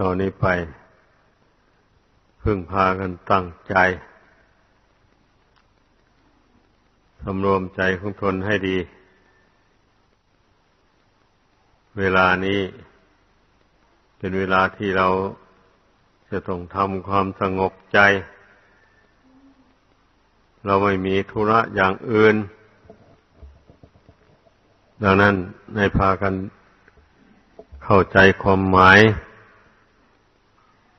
ต่อนนี้ไป พึ่งพากันตั้งใจสำรวมใจของตนให้ดี เวลานี้ เป็นเวลาที่เราจะต้องทำความสงบใจ เราไม่มีธุระอย่างอื่น ดังนั้นในพากันเข้าใจความหมาย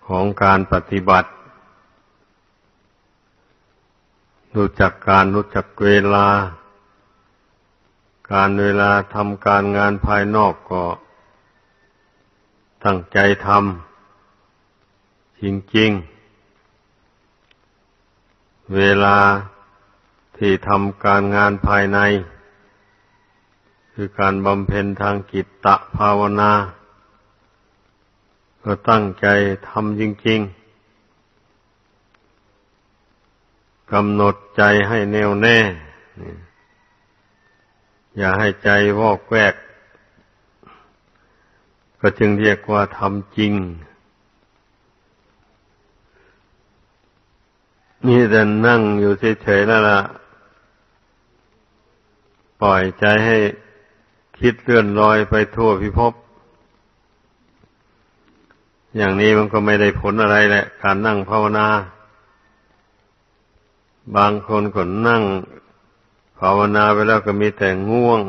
ของการปฏิบัติ รู้จักการรู้จักเวลา การเวลาทำการงานภายนอกก็ ตั้งใจทำจริงๆ เวลาที่ทำการงานภายใน คือการบำเพ็ญทางกิตตภาวนา ก็ตั้งใจทำจริง ๆกำหนดใจให้แน่วแน่ อย่าให้ใจวอกแวก ก็จึงเรียกว่าทำจริง นี่แต่นั่งอยู่เฉยๆนั่นละปล่อยใจให้คิดเลื่อนลอยไปทั่วพิภพ อย่างนี้มันก็ไม่ได้ผลอะไรแหละ การนั่งภาวนา บางคนก็นั่ง ภาวนาไปแล้วก็มีแต่ง่วง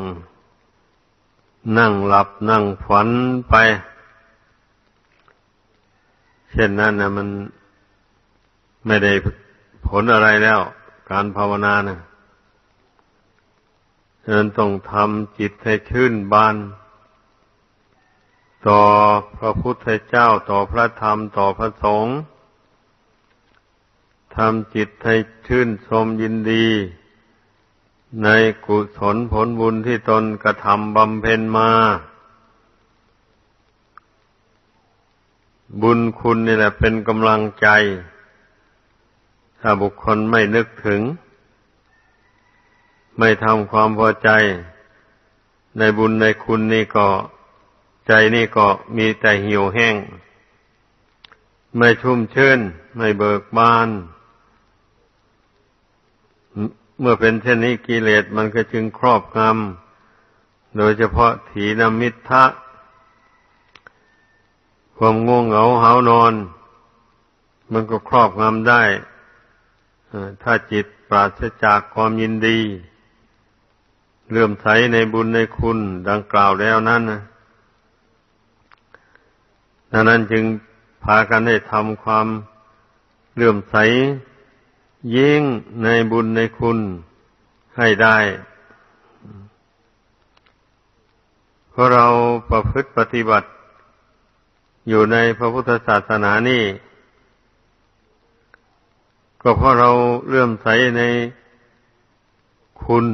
นั่งหลับนั่งฝันไป เช่นนั้นนะมันไม่ได้ผลอะไรแล้ว การภาวนานะฉะนั้นต้องทำจิตให้ชื่นบาน ต่อพระพุทธเจ้าต่อพระธรรมต่อพระสงฆ์ทำจิตให้ชื่นชมยินดี ในกุศลผลบุญที่ตนกระทำบำเพ็ญมา บุญคุณนี่แหละเป็นกำลังใจ ถ้าบุคคลไม่นึกถึง ไม่ทำความพอใจ ในบุญในคุณนี่ก็ ใจนี่ก็มีแต่หี่ยวแห้ง ไม่ชุ่มชื่น ไม่เบิกบาน เมื่อเป็นเช่นนี้กิเลสมันก็จึงครอบงำโดยเฉพาะถีนมิทะความง่วงเหงาหานอน มันก็ครอบงำได้ถ้าจิตปราศจากความยินดี เลื่อมใสในบุญในคุณดังกล่าวแล้วนั้นนะ ดังนั้นจึงพากันให้ทำความเลื่อมใสยิ่งในบุญในคุณให้ได้ เพราะเราประพฤติปฏิบัติ อยู่ในพระพุทธศาสนานี่ ก็เพราะเราเลื่อมใสในคุณ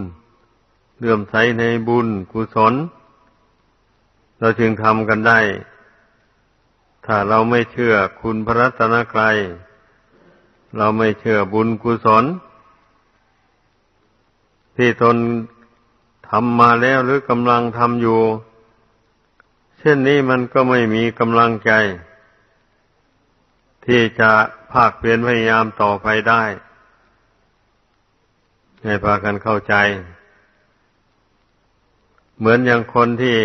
เลื่อมใสในบุญกุศล เราจึงทำกันได้ ถ้าเราไม่เชื่อคุณพระรัตนกรัยเราไม่เชื่อบุญกุศล ที่ตนทำมาแล้วหรือกำลังทำอยู่ เช่นนี้มันก็ไม่มีกำลังใจ ที่จะภาคเพียรพยายามต่อไปได้ให้พากันเข้าใจ เหมือนอย่างคนที่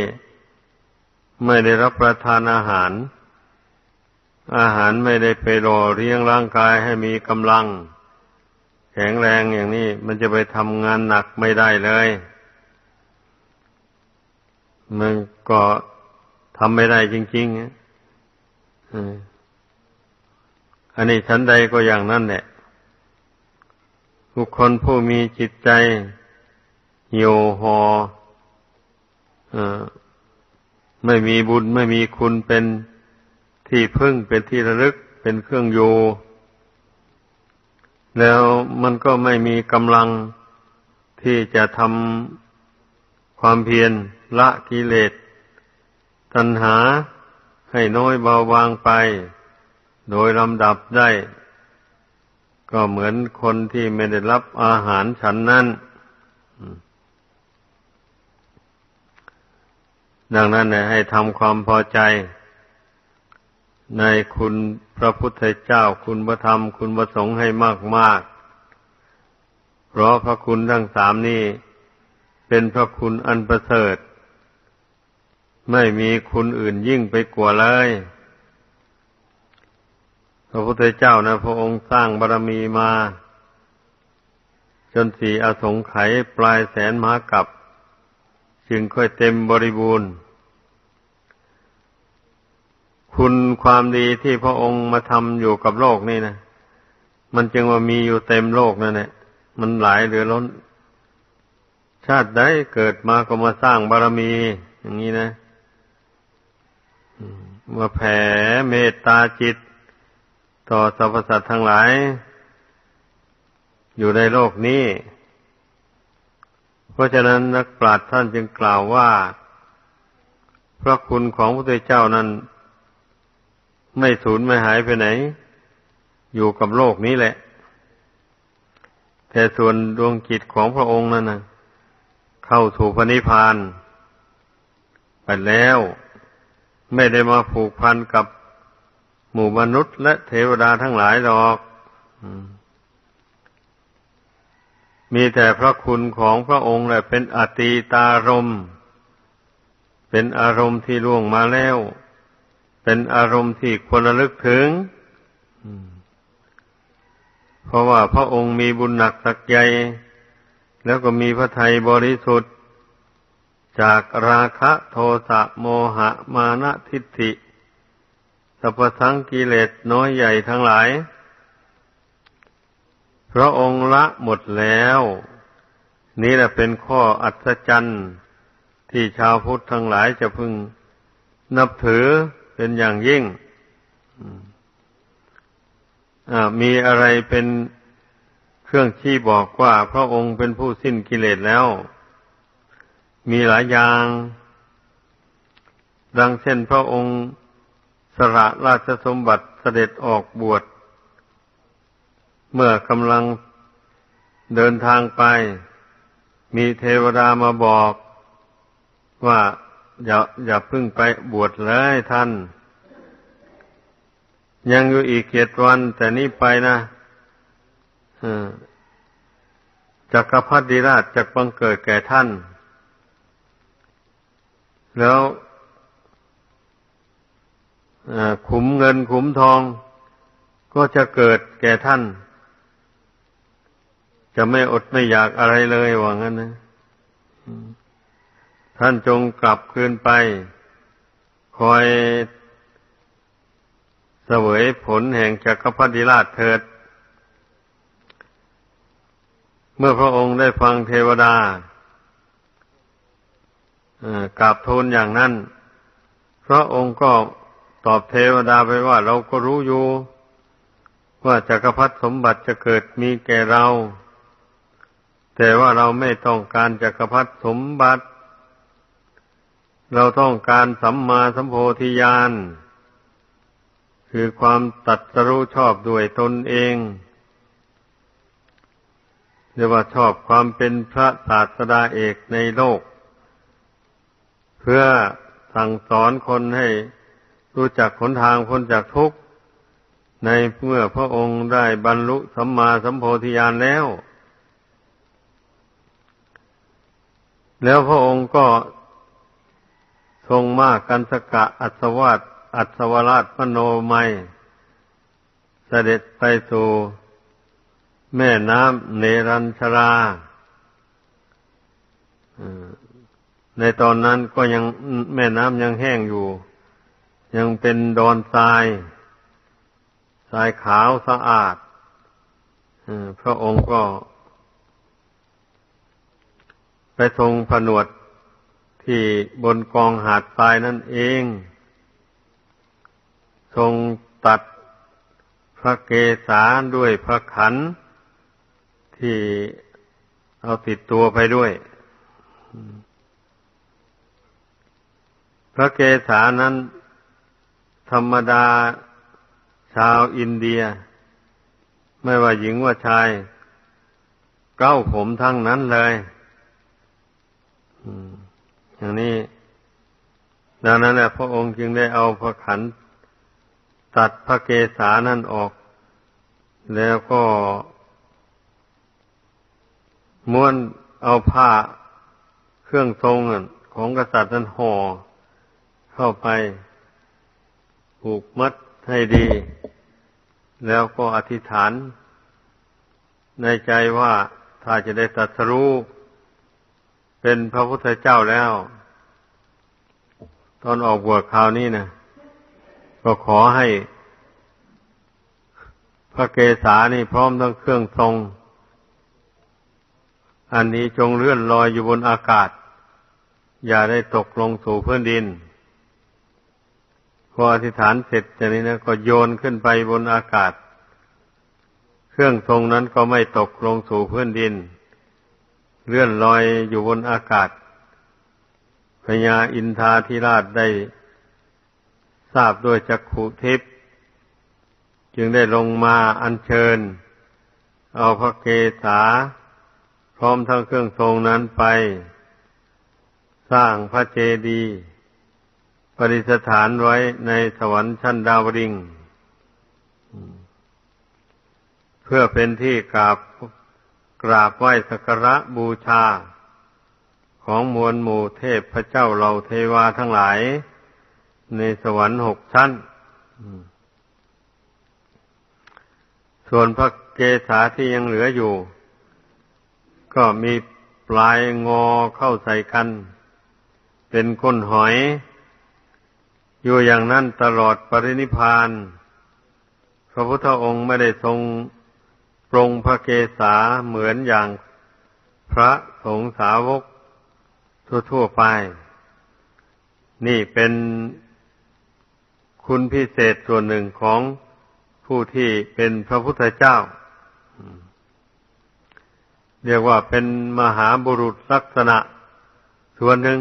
ไม่ได้รับประทานอาหาร อาหารไม่ได้ไปรอเลี้ยงร่างกายให้มีกำลัง แข็งแรงอย่างนี้มันจะไปทำงานหนักไม่ได้เลย มันก็ทำไม่ได้จริงๆอันนี้ชั้นใดก็อย่างนั้นแหละบุคคลผู้มีจิตใจเหี่ยหออไม่มีบุญไม่มีคุณเป็น ที่พึ่งเป็นที่ระลึกเป็นเครื่องอยู่ แล้วมันก็ไม่มีกำลังที่จะทำความเพียรละกิเลสตัณหาให้น้อยเบาบางไป โดยลำดับได้ ก็เหมือนคนที่ไม่ได้รับอาหารฉันนั้นดังนั้นให้ทำความพอใจ ในคุณพระพุทธเจ้าคุณพระธรรม คุณพระสงฆ์ให้มากมากเพราะพระคุณทั้งสามนี้ เป็นพระคุณอันประเสริฐ ไม่มีคุณอื่นยิ่งไปกว่าเลย พระพุทธเจ้านะพระองค์สร้างบารรมีมา จนสีอสงไขยปลายแสนมหากับ จึงค่อยเต็มบริบูรณ์ คุณความดีที่พระองค์มาทำอยู่กับโลกนี่นะมันจึงว่ามีอยู่เต็มโลกนั่นแหละมันหลายเหลือล้น ชาติใดเกิดมาก็มาสร้างบารมี อย่างนี้นะมาแผ่เมตตาจิต ต่อสรรพสัตว์ทั้งหลาย อยู่ในโลกนี้ เพราะฉะนั้นนักปราชญ์ท่านจึงกล่าวว่า พระคุณของพระพุทธเจ้านั้น ไม่สูญไม่หายไปไหน อยู่กับโลกนี้แหละ แต่ส่วนดวงจิตของพระองค์นั้นนะเข้าถูกพระนิพพานไปแล้ว ไม่ได้มาผูกพันกับหมู่มนุษย์และเทวดาทั้งหลายหรอกมีแต่พระคุณของพระองค์แหละเป็นอตีตารม เป็นอารมณ์ที่ล่วงมาแล้ว เป็นอารมณ์ที่ควรระลึกถึง เพราะว่าพระองค์มีบุญหนักสักใหญ่ แล้วก็มีพระทัยบริสุทธิ์ จากราคะโทสะโมหะมานะทิฏฐิสัพสังกิเลสน้อยใหญ่ทั้งหลาย พระองค์ละหมดแล้ว นี่แหละเป็นข้ออัศจรรย์ที่ชาวพุทธทั้งหลายจะพึงนับถือ เป็นอย่างยิ่งมีอะไรเป็นเครื่องชี้บอกว่า พระองค์เป็นผู้สิ้นกิเลสแล้ว มีหลายอย่าง ดังเช่นพระองค์สละราชสมบัติเสด็จออกบวช เมื่อกำลังเดินทางไป มีเทวดามาบอกว่า อย่าอย่าพึ่งไปบวชเลยท่าน ยังอยู่อีกเจ็ดวัน แต่นี้ไปนะจักรพรรดิราชจะบังเกิดแก่ท่าน แล้วขุมเงินขุมทอง ก็จะเกิดแก่ท่าน จะไม่อดไม่อยากอะไรเลยว่างั้นนะ ท่านจงกลับคืนไป คอยเสวยผลแห่งจักรพรรดิราชเถิด เมื่อพระองค์ได้ฟังเทวดากราบทูลอย่างนั้น พระองค์ก็ตอบเทวดาไปว่าเราก็รู้อยู่ ว่าจักรพรรดิสมบัติจะเกิดมีแก่เรา แต่ว่าเราไม่ต้องการจักรพรรดิสมบัติ เราต้องการสัมมาสัมโพธิญาณคือความตัดสรู้ชอบด้วยตนเองเรียกว่าชอบความเป็นพระศาสดาเอกในโลก เพื่อสั่งสอนคนให้รู้จักหนทางพ้นจากทุกข์ในเมื่อพระองค์ได้บรรลุสัมมาสัมโพธิญาณแล้ว แล้วพระองค์ก็ ทรงมากกันสกะอัศวาสอัศวราชมโนมัย เสด็จไปสู่แม่น้ำเนรัญชราในตอนนั้นก็ยังแม่น้ำยังแห้งอยู่ ยังเป็นดอนทราย ทรายขาวสะอาดพระองค์ก็ ไปทรงผนวด ที่บนกองหาดทรายนั่นเอง ทรงตัดพระเกศาด้วยพระขันที่เอาติดตัวไปด้วย พระเกศานั้น ธรรมดาชาวอินเดีย ไม่ว่าหญิงว่าชาย เก้าผมทั้งนั้นเลย อืม อย่างนี้ ดังนั้นแหละพระองค์จึงได้เอาพระขันตัดพระเกศานั่นออก แล้วก็ ม้วนเอาผ้าเครื่องทรงของกษัตริย์นั้นห่อเข้าไปผูกมัดให้ดี แล้วก็อธิษฐาน ในใจว่าถ้าจะได้ตัดสรู้ เป็นพระพุทธเจ้าแล้ว ตอนออกบวชคราวนี้นะก็ขอให้ พระเกศานี่พร้อมทั้งเครื่องทรง อันนี้จงเลื่อนลอยอยู่บนอากาศ อย่าได้ตกลงสู่พื้นดิน พออธิษฐานเสร็จจากนี้นะก็โยนขึ้นไปบนอากาศ เครื่องทรงนั้นก็ไม่ตกลงสู่พื้นดิน เลื่อนลอยอยู่บนอากาศพญาอินทาธิราชได้ทราบด้วยจักขุทิพย์จึงได้ลงมาอัญเชิญ เอาพระเกศาพร้อมทั้งเครื่องทรงนั้นไป สร้างพระเจดีย์ปริสถานไว้ในสวรรค์ชั้นดาวดิง เพื่อเป็นที่กราบ กราบไหว้สักการะบูชา ของมวลหมู่เทพพระเจ้าเหล่าเทวาทั้งหลาย ในสวรรค์หกชั้น ส่วนพระเกศาที่ยังเหลืออยู่ ก็มีปลายงอเข้าใส่กัน เป็นก้นหอย อยู่อย่างนั้นตลอดปรินิพาน พระพุทธองค์ไม่ได้ทรง รงพระเกศาเหมือนอย่างพระสงฆ์สาวกทั่วๆไป นี่เป็นคุณพิเศษส่วนหนึ่งของผู้ที่เป็นพระพุทธเจ้า เรียกว่าเป็นมหาบุรุษลักษณะส่วนหนึ่ง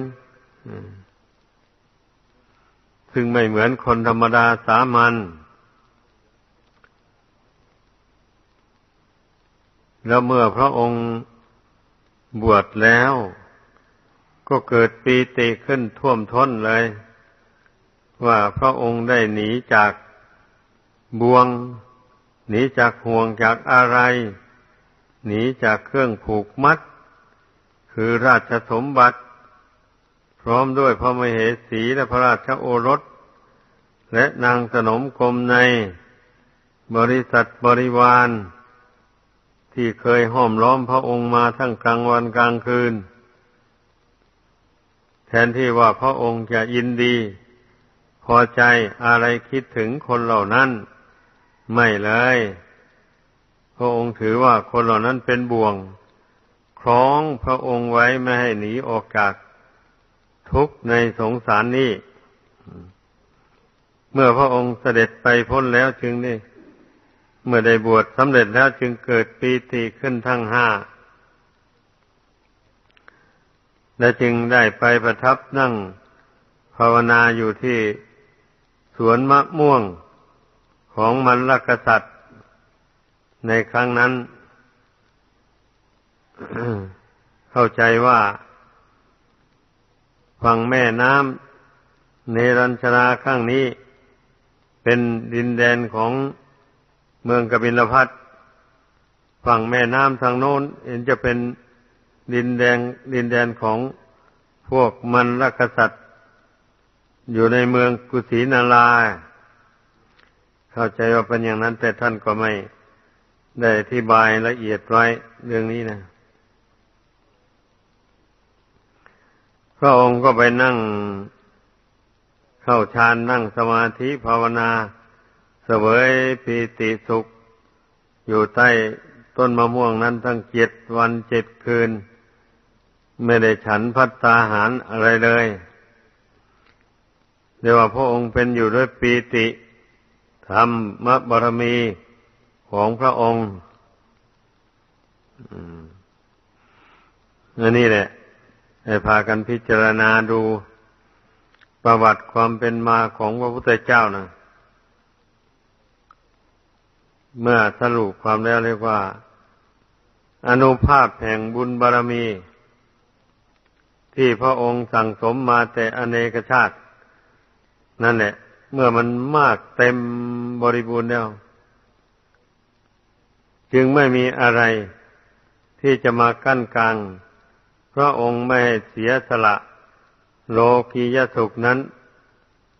ซึ่งไม่เหมือนคนธรรมดาสามัญ แล้วเมื่อพระองค์บวชแล้ว ก็เกิดปีติขึ้นท่วมท้นเลย ว่าพระองค์ได้หนีจากบ่วง หนีจากห่วงจากอะไร หนีจากเครื่องผูกมัด คือราชสมบัติ พร้อมด้วยพระมเหสีและพระราชโอรส และนางสนมกรมใน บริษัทบริวาร ที่เคยห้อมล้อมพระองค์มาทั้งกลางวันกลางคืน แทนที่ว่าพระองค์จะยินดี พอใจอะไรคิดถึงคนเหล่านั้น ไม่เลย พระองค์ถือว่าคนเหล่านั้นเป็นบ่วง คล้องพระองค์ไว้ไม่ให้หนีออกจากทุกข์ในสงสารนี้ เมื่อพระองค์เสด็จไปพ้นแล้วจึงนี่ เมื่อได้บวชสำเร็จแล้วจึงเกิดปีติขึ้นทั้งห้า และจึงได้ไปประทับนั่งภาวนาอยู่ที่สวนมะม่วงของมันลกษัตริย์ ในครั้งนั้น เข้าใจว่าฝั่งแม่น้ำเนรัญชราข้างนี้ เป็นดินแดนของ เมืองกบิลพัทฝั่งแม่น้ำทางโน้น เห็นจะเป็นดินแดนดินแดนของพวกมันลกษัตริย์ อยู่ในเมืองกุสินาราเข้าใจว่าเป็นอย่างนั้น แต่ท่านก็ไม่ได้อธิบายละเอียดไว้เรื่องนี้นะพระองค์ก็ไปนั่งเข้าฌานนั่งสมาธิภาวนา เสวยปีติสุข อยู่ใต้ต้นมะม่วงนั้นทั้งเจ็ดวันเจ็ดคืน ไม่ได้ฉันพัตตาหารอะไรเลยเรียกว่าพระองค์เป็นอยู่ด้วยปีติธรรมบารมีของพระองค์อันนี้แหละให้พากันพิจารณาดูประวัติความเป็นมาของพระพุทธเจ้านะ เมื่อสรุปความแล้วเรียกว่า อนุภาพแห่งบุญบารมี ที่พระองค์สั่งสมมาแต่อเนกชาติ นั่นแหละ เมื่อมันมากเต็มบริบูรณ์แล้ว จึงไม่มีอะไรที่จะมากั้นกลางพระองค์ไม่ให้เสียสละ โลกียสุขนั้น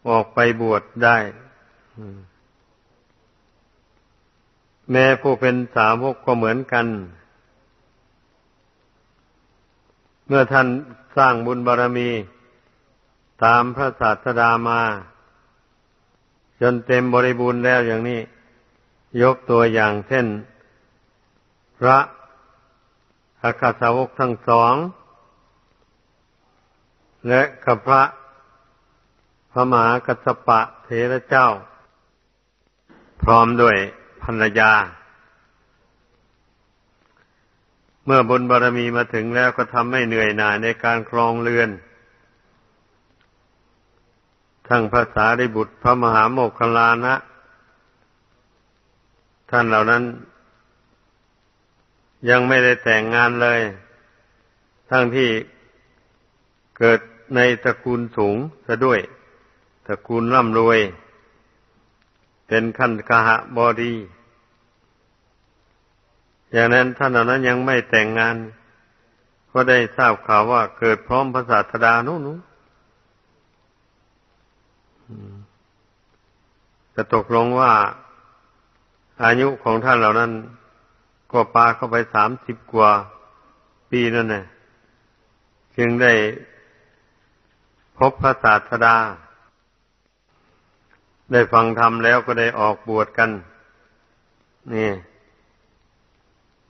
ออกไปบวชได้ แม้ผู้เป็นสาวกก็เหมือนกัน เมื่อท่านสร้างบุญบารรมี ตามพระศาสดามา จนเต็มบริบูรณ์แล้วอย่างนี้ ยกตัวอย่างเช่น พระอาคาสาวกทั้งสอง และกับพระพระมหากัสปะเทระเจ้า พร้อมด้วย ภรรยา เมื่อบุญบารรมีมาถึงแล้วก็ทำให้เหนื่อยหน่ายในการครองเรือน ทั้งภาษาไดบุตรพระมหาโมคลานะ ท่านเหล่านั้น ยังไม่ได้แต่งงานเลย ทั้งที่เกิดในตระกูลสูงซะด้วย ตระกูลร่ำรวย เป็นขั้นกหะบอดี อย่างนั้นท่านเหล่านั้นยังไม่แต่งงาน ก็ได้ทราบข่าวว่าเกิดพร้อมพระศาสดานู้นจะตกลงว่า อายุของท่านเหล่านั้น ก็ปาเข้าไปสามสิบกว่า ปีนั่นแหละจึงได้พบพระศาสดา ได้ฟังธรรมแล้วก็ได้ออกบวชกัน นี่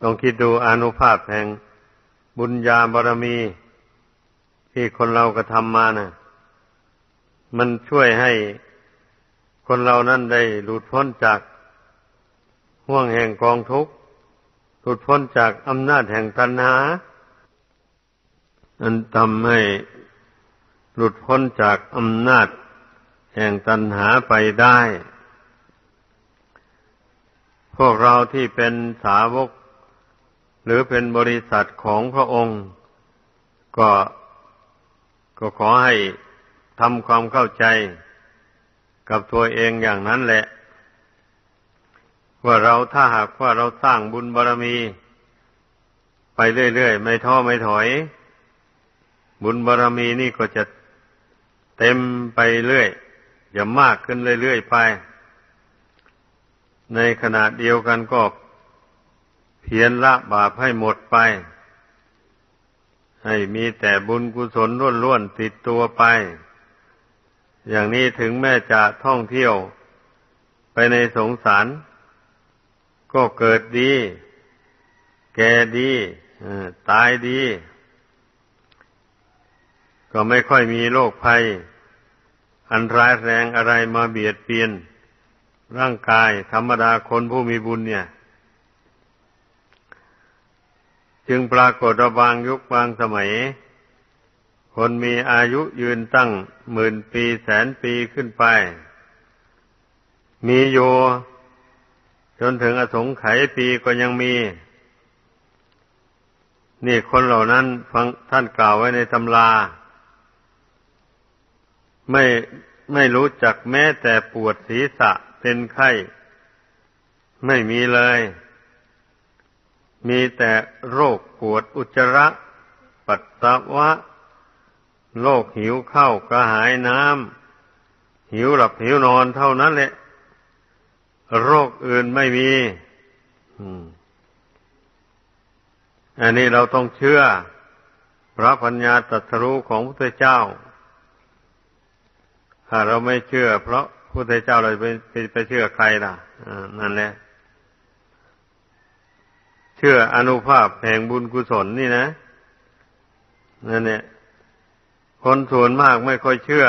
ต้องคิดดูอนุภาพแห่งบุญญาบารมี ที่คนเรากระทำมานะ่ะ มันช่วยให้คนเรานั้นได้หลุดพ้นจากห่วงแห่งกองทุกข์หลุดพ้นจากอำนาจแห่งตัณหา อันทำให้หลุดพ้นจากอำนาจแห่งตัณหาไปได้ พวกเราที่เป็นสาวก หรือเป็นบริษัทของพระองค์ ก็ก็ขอให้ทำความเข้าใจกับตัวเองอย่างนั้นแหละ ว่าเราถ้าหากว่าเราสร้างบุญบารรมี ไปเรื่อยๆ ไม่ท้อไม่ถอย บุญบารรมีนี่ก็จะเต็มไปเรื่อยจะมากขึ้นเรื่อยๆไป ในขณะเดียวกันก็ เพียรละบาปให้หมดไป ให้มีแต่บุญกุศลล้วนๆติดตัวไป อย่างนี้ถึงแม้จะท่องเที่ยวไปในสงสาร ก็เกิดดี แก่ดีตายดี ก็ไม่ค่อยมีโรคภัย อันร้ายแรงอะไรมาเบียดเบียนร่างกายธรรมดาคนผู้มีบุญเนี่ย จึงปรากฏบางยุคบางสมัย คนมีอายุยืนตั้งหมื่นปีแสนปีขึ้นไป มีโยจนถึงอสงไขยปีก็ยังมี นี่คนเหล่านั้นฟังท่านกล่าวไว้ในตำรา ไม่ไม่รู้จักแม้แต่ปวดศีรษะเป็นไข้ ไม่มีเลย มีแต่โรคปวดอุจจาระ ปัสสาวะ โรคหิวข้าวกระหายน้ำ หิวหลับหิวนอนเท่านั้นแหละ โรคอื่นไม่มีอันนี้เราต้องเชื่อ พระปัญญาตรัสรู้ของพระเจ้า ถ้าเราไม่เชื่อ เพราะพระเจ้าเราไปไปไปเชื่อใครล่ะนั่นแหละ เชื่ออนุภาพแห่งบุญกุศลนี่นะนั่นเนี่ยคนส่วนมากไม่ค่อยเชื่อ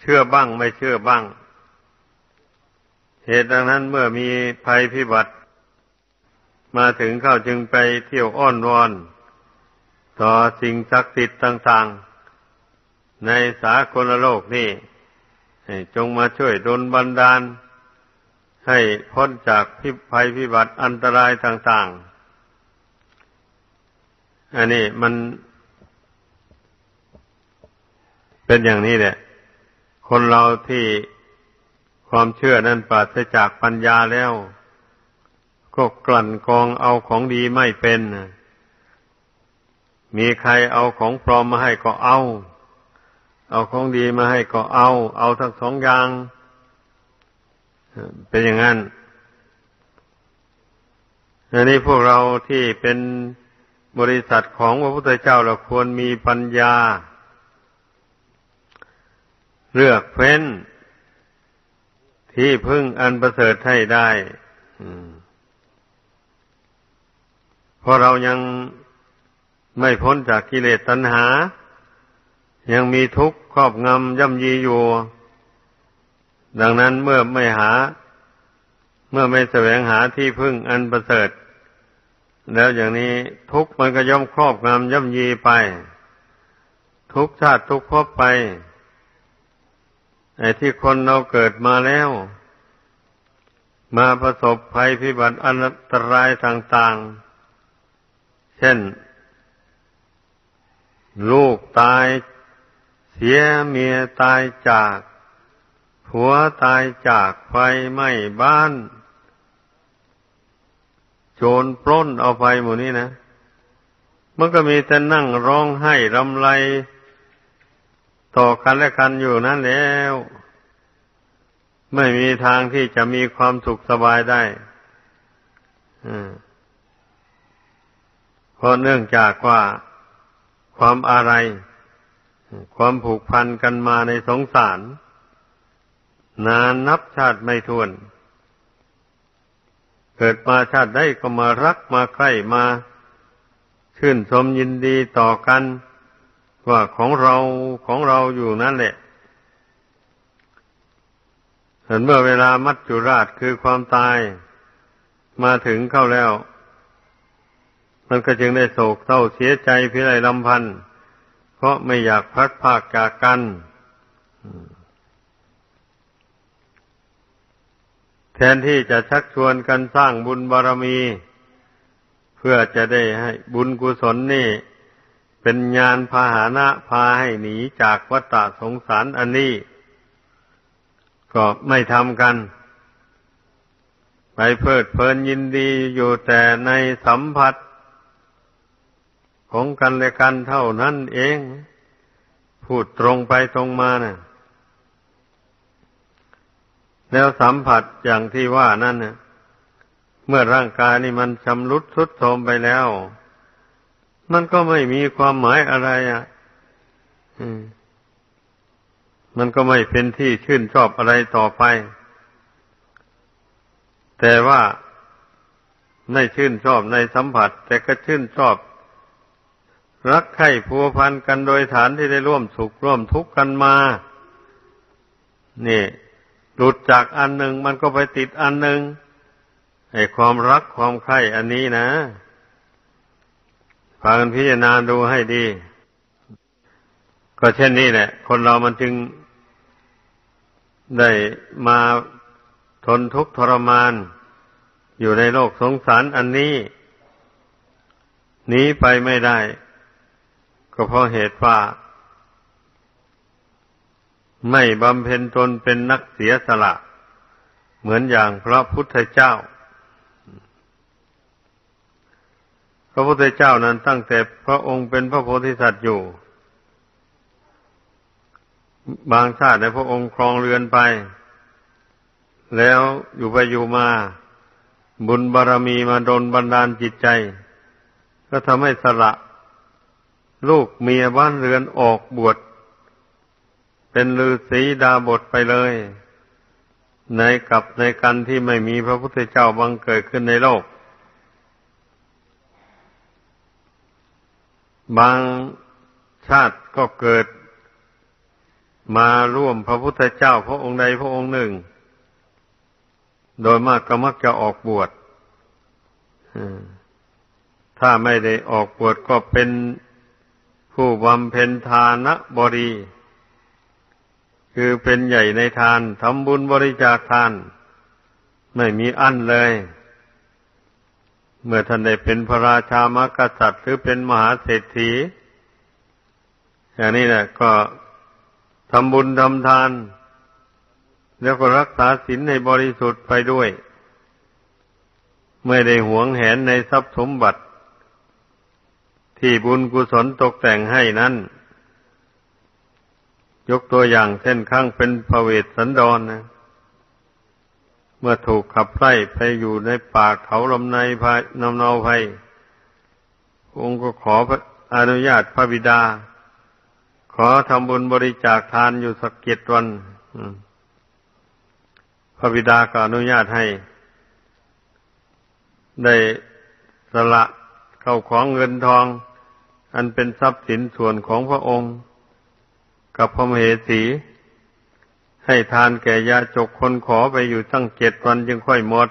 เชื่อบ้างไม่เชื่อบ้าง เหตุดังนั้นเมื่อมีภัยพิบัติ มาถึงเข้าจึงไปเที่ยวอ้อนวอน ต่อสิ่งศักดิ์สิทธิ์ต่าง ๆ ในสากลโลกนี่จงมาช่วยดลบันดาล ให้พ้นจากพิภัยพิบัติอันตรายต่าง ๆ อันนี้มันเป็นอย่างนี้แหละ คนเราที่ความเชื่อนั้นปราศจากปัญญาแล้ว ก็กลั่นกองเอาของดีไม่เป็น มีใครเอาของปลอมมาให้ก็เอา เอาของดีมาให้ก็เอา เอาทั้งสองอย่าง เป็นอย่างนั้นอันนี้พวกเราที่เป็นบริษัทของพระพุทธเจ้าเราควรมีปัญญา เลือกเฟ้น ที่พึ่งอันประเสริฐให้ได้เพราะเรายังไม่พ้นจากกิเลสตัณหา ยังมีทุกข์ครอบงำย่ำยีอยู่ ดังนั้นเมื่อไม่หา เมื่อไม่แสวงหาที่พึ่งอันประเสริฐ แล้วอย่างนี้ทุกมันก็ย่อมครอบงำย่ำยีไป ทุกชาติทุกภพไปไอ้ที่คนเราเกิดมาแล้ว มาประสบภัยพิบัติอันตรายต่างๆ เช่น ลูกตายเสียเมียตายจาก ผัวตายจากไฟไหม้บ้าน โจรปล้นเอาไปหมดนี้นะ มันก็มีแต่นั่งร้องไห้รำไร ต่อกันและกันอยู่นั่นแล้ว ไม่มีทางที่จะมีความสุขสบายได้เพราะเนื่องจากว่าความอะไร ความผูกพันกันมาในสงสาร นานนับชาติไม่ทวน เกิดมาชาติได้ก็มารักมาใคร่มา ชื่นชมยินดีต่อกัน ว่าของเราของเราอยู่นั่นแหละเห็นเมื่อเวลามัจจุราชคือความตาย มาถึงเข้าแล้ว มันก็จึงได้โศกเศร้าเสียใจพิไรลำพันธ์เพราะไม่อยากพัดภาคจากกันแทนที่จะชักชวนกันสร้างบุญบารมี เพื่อจะได้ให้บุญกุศลนี่ เป็นญาณพาหานะพาให้หนีจากวัฏสงสารอันนี้ ก็ไม่ทำกัน ไปเพลิดเพลินยินดีอยู่แต่ในสัมผัส ของกันและกันเท่านั้นเอง พูดตรงไปตรงมานะ่ะ แล้วสัมผัสอย่างที่ว่านั่นเนี่ยเมื่อร่างกายนี่มันชำรุดทรุดโทรมไปแล้ว มันก็ไม่มีความหมายอะไรอะมันก็ไม่เป็นที่ชื่นชอบอะไรต่อไป แต่ว่าไม่ชื่นชอบในสัมผัส แต่ก็ชื่นชอบ รักใคร่พัวพันกันโดยฐานที่ได้ร่วมสุขร่วมทุกข์กันมา นี่ หลุดจากอันหนึ่งมันก็ไปติดอันหนึ่งไอ้ความรักความใคร่อันนี้นะพากันพิจารณาดูให้ดี ก็เช่นนี้แหละ คนเรามันจึงได้มาทนทุกข์ทรมาน อยู่ในโลกสงสารอันนี้หนีไปไม่ได้ ก็เพราะเหตุว่า ไม่บำเพ็ญตนเป็นนักเสียสละ เหมือนอย่างพระพุทธเจ้า พระพุทธเจ้านั้นตั้งแต่พระองค์เป็นพระโพธิสัตว์อยู่ บางชาติในพระองค์ครองเรือนไป แล้วอยู่ไปอยู่มา บุญบารรมีมาดนบันดาลจิตใจ ก็ทำให้สละ ลูกเมียบ้านเรือนออกบวช เป็นฤาษีดาบทไปเลย ในกับในกันที่ไม่มีพระพุทธเจ้าบังเกิดขึ้นในโลก บางชาติก็เกิดมาร่วมพระพุทธเจ้าพระองค์ใดพระองค์หนึ่ง โดยมากก็มักจะออกบวชถ้าไม่ได้ออกบวชก็เป็นผู้บำเพ็ญทานะบริ คือเป็นใหญ่ในทานทำบุญบริจาคทาน ไม่มีอั้นเลย เมื่อท่านได้เป็นพระราชามกษัตริย์หรือเป็นมหาเศรษฐีอย่างนี้แหละก็ทำบุญทำทาน แล้วก็รักษาศีลในบริสุทธิ์ไปด้วย ไม่ได้หวงแหนในทรัพย์สมบัติ ที่บุญกุศลตกแต่งให้นั้น ยกตัวอย่างเช่นข้างเป็นพระเวสสันดรนนะเมื่อถูกขับไล่ไปอยู่ในป่าเขาลำในภายนำเนาภัยองค์ก็ขออนุญาตพระบิดา ขอทำบุญบริจาคทานอยู่สักเกียรตวันพระบิดาก็อนุญาตให้ ได้สละเข้าของเงินทอง อันเป็นทรัพย์สินส่วนของพระองค์ กับพระมเหสี ให้ทานแก่ยาจกคนขอไปอยู่ตั้งเจ็ดวันจึงค่อยหมด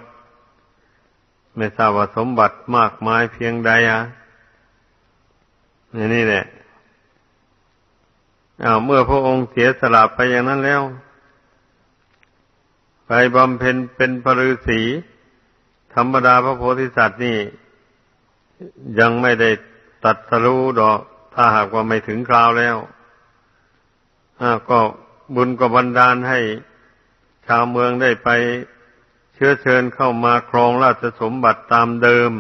ไม่ทราบว่าสมบัติมากมายเพียงใดอะนี่นี่แหละอาเมื่อพระองค์เสียสละไปอย่างนั้นแล้ว ไปบำเพ็ญเป็นพระฤาษีธรรมดาพระโพธิสัตว์นี่ ยังไม่ได้ตัดสรู้ดอก ถ้าหากว่าไม่ถึงคราวแล้ว ก็บุญก็บันดาลให้ชาวเมืองได้ไปเชื้อเชิญเข้ามาครองราชสมบัติตามเดิม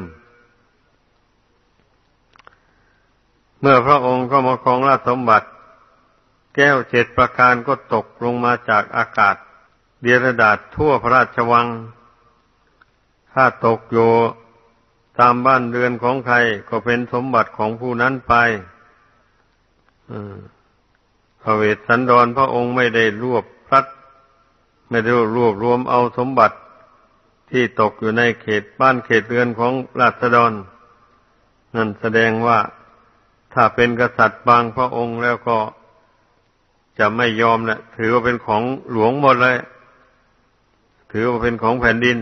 เมื่อพระองค์เข้ามาครองราชสมบัติ แก้วเจ็ดประการก็ตกลงมาจากอากาศ เดียรดาษทั่วพระราชวัง ถ้าตกโยตามบ้านเรือนของใครก็เป็นสมบัติของผู้นั้นไป อืม พระเวสสันดรพระองค์ไม่ได้รวบพัดไม่ได้รวบรวมเอาสมบัติที่ตกอยู่ในเขตบ้านเขตเรือนของราษฎร นั่นแสดงว่าถ้าเป็นกษัตริย์บางพระองค์แล้วก็จะไม่ยอมแหละถือว่าเป็นของหลวงหมดเลย ถือว่าเป็นของแผ่นดิน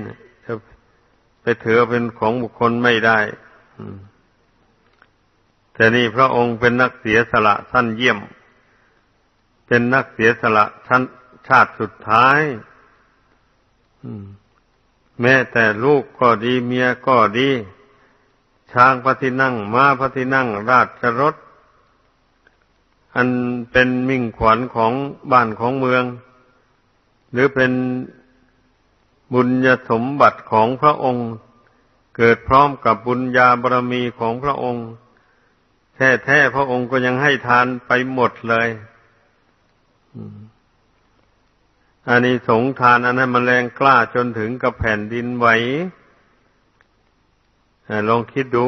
ไปถือเป็นของบุคคลไม่ได้แต่นี่พระองค์เป็นนักเสียสละสั้นเยี่ยม เป็นนักเสียสละชั้นชาติสุดท้ายแม้แต่ลูกก็ดีเมียก็ดี ช้างพระที่นั่งม้าพระที่นั่ง ราชรถ อันเป็นมิ่งขวัญของบ้านของเมือง หรือเป็นบุญญสมบัติของพระองค์ เกิดพร้อมกับบุญญาบารมีของพระองค์ แท้ๆพระองค์ก็ยังให้ทานไปหมดเลย อันนี้สงทานอันนั้นมันแรงกล้าจนถึงกับแผ่นดินไหวลองคิดดู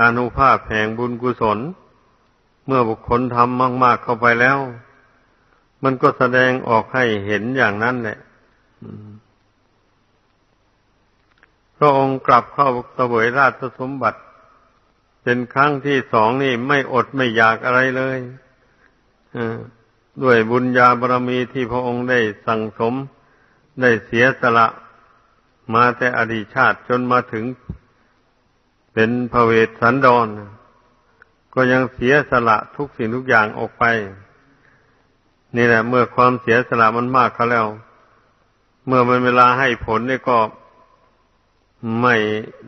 อนุภาพแห่งบุญกุศล เมื่อบุคคลทำมาก ๆเข้าไปแล้ว มันก็แสดงออกให้เห็นอย่างนั้นแหละพระองค์กลับเข้าสวยราชสมบัติ เป็นครั้งที่สองนี่ไม่อดไม่อยากอะไรเลย อ ด้วยบุญญาบารมีที่พระองค์ได้สั่งสมได้เสียสละมาแต่อดีตชาติจนมาถึง เป็นพระเวสสันดร ก็ยังเสียสละทุกสิ่งทุกอย่างออกไป นี่แหละ เมื่อความเสียสละมันมากเขาแล้ว เมื่อมันเวลาให้ผลนี่ก็ไม่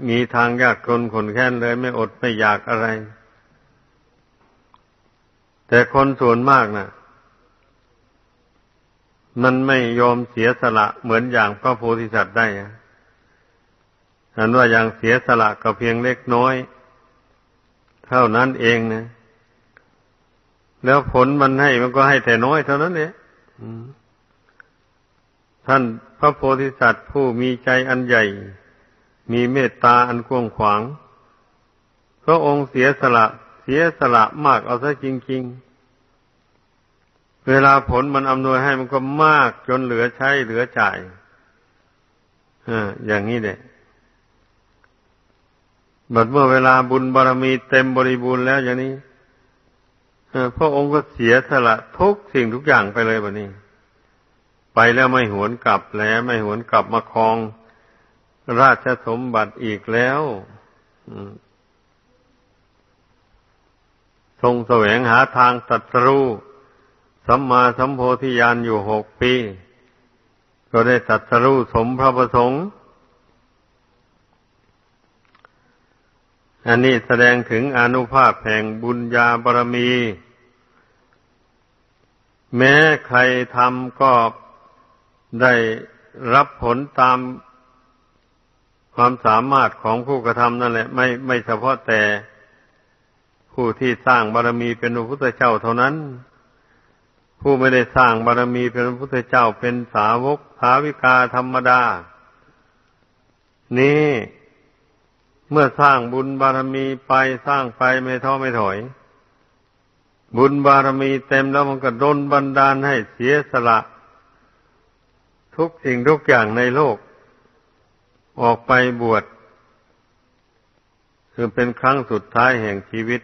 มีทางยากจนขนแค้นเลย ไม่อดไม่อยากอะไร แต่คนส่วนมากนะ่ะ มันไม่ยอมเสียสละเหมือนอย่างพระโพธิสัตว์ได้อันว่าอย่างเสียสละก็เพียงเล็กน้อย เท่านั้นเองนะ แล้วผลมันให้มันก็ให้แต่น้อยเท่านั้นเองท่านพระโพธิสัตว์ผู้มีใจอันใหญ่ มีเมตตาอันกว้างขวาง พระองค์เสียสละ เสียสละมากเอาซะจริง ๆ เวลาผลมันอำนวยให้มันก็มากจนเหลือใช้เหลือจ่ายอย่างนี้เนี่ยบัดเมื่อเวลาบุญบารรมีเต็มบริบูรณ์แล้วอย่างนี้พระองค์ก็เสียสละทุกสิ่งทุกอย่างไปเลยแบบนี้ ไปแล้วไม่หวนกลับแล้วไม่หวนกลับมาครอง ราชสมบัติอีกแล้วทรงแสวงหาทางตัดสู้ สัมมาสัมโพธิญาณอยู่หกปี ก็ได้ตัดสรู้สมพระประสงค์ อันนี้แสดงถึงอนุภาพแห่งบุญญาบารมี แม้ใครทำก็ได้รับผลตามความสามารถของผู้กระทำนั่นแหละ ไม่ไม่เฉพาะแต่ผู้ที่สร้างบารมีเป็นพระพุทธเจ้าเท่านั้น ผู้ไม่ได้สร้างบารมีเป็นพระพุทธเจ้าเป็นสาวกสาวิกาธรรมดา นี่เมื่อสร้างบุญบารมีไปสร้างไปไม่ท้อไม่ถอย บุญบารมีเต็มแล้วมันก็ดนบันดาลให้เสียสละ ทุกสิ่งทุกอย่างในโลก ออกไปบวชคือเป็นครั้งสุดท้ายแห่งชีวิต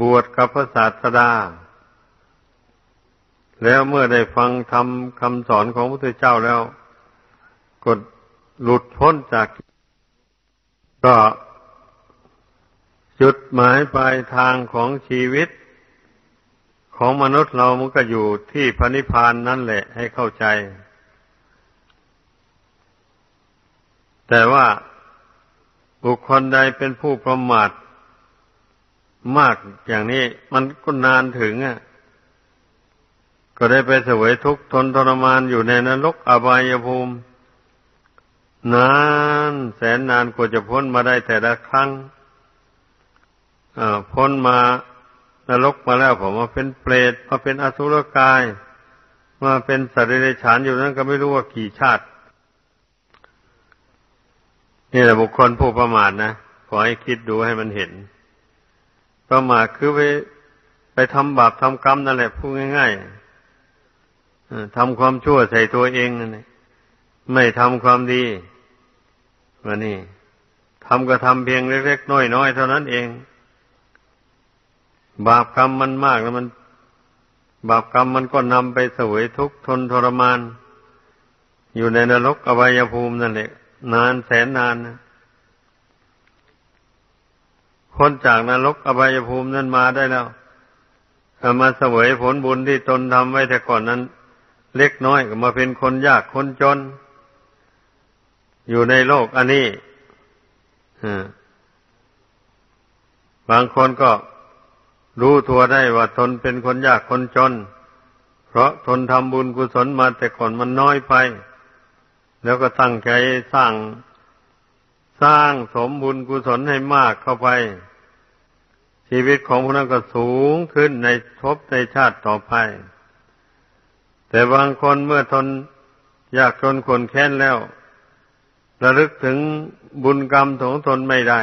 บวชกับพระศาสดา แล้วเมื่อได้ฟังทำคำสอนของพระพุทธเจ้าแล้วกดหลุดพ้นจาก ก็จุดหมายปลายทางของชีวิต ของมนุษย์เรามันก็อยู่ที่พระนิพพานนั่นแหละให้เข้าใจ แต่ว่าบุคคลใดเป็นผู้ประมาทมากอย่างนี้ มันก็นานถึงอะ ก็ได้ไปเสวยทุกข์ทนทรมานอยู่ในนรกอบายภูมิ นานแสนนานกว่าจะพ้นมาได้แต่ละครั้งพ้นมานรกมาแล้วผมมาเป็นเปรตมาเป็นอสุรกาย มาเป็นสัตว์เดรัจฉานอยู่นั้นก็ไม่รู้ว่ากี่ชาติ นี่แหละบุคคลผู้ประมาทนะขอให้คิดดูให้มันเห็น ประมาทคือไปไปทำบาปทำกรรมนั่นแหละพูดง่าย ๆ ทำความชั่วใส่ตัวเองนั่นไม่ทำความดีว่านี่ทำก็ทำเพียงเล็กๆน้อยๆเท่านั้นเอง บาปกรรมมันมากแล้วมัน บาปกรรมมันก็นำไปเสวยทุกข์ทนทรมาน อยู่ในนรกอบายภูมินั่นแหละนานแสนนานนะพ้นจากนรกอบายภูมินั้นมาได้แล้วมาเสวยผลบุญที่ตนทำไว้แต่ก่อนนั้น เล็กน้อยก็มาเป็นคนยากคนจน อยู่ในโลกอันนี้บางคนก็รู้ทัวได้ว่าตนเป็นคนยากคนจน เพราะทนทำบุญกุศลมาแต่ก่อนมันน้อยไป แล้วก็ตั้งใจสร้างสร้างสมบุญกุศลให้มากเข้าไป ชีวิตของพวกนั้นก็สูงขึ้นในทบในชาติต่อไป แต่บางคนเมื่อทนยากจนคนแค้นแล้ว ระลึกถึงบุญกรรมของตนไม่ได้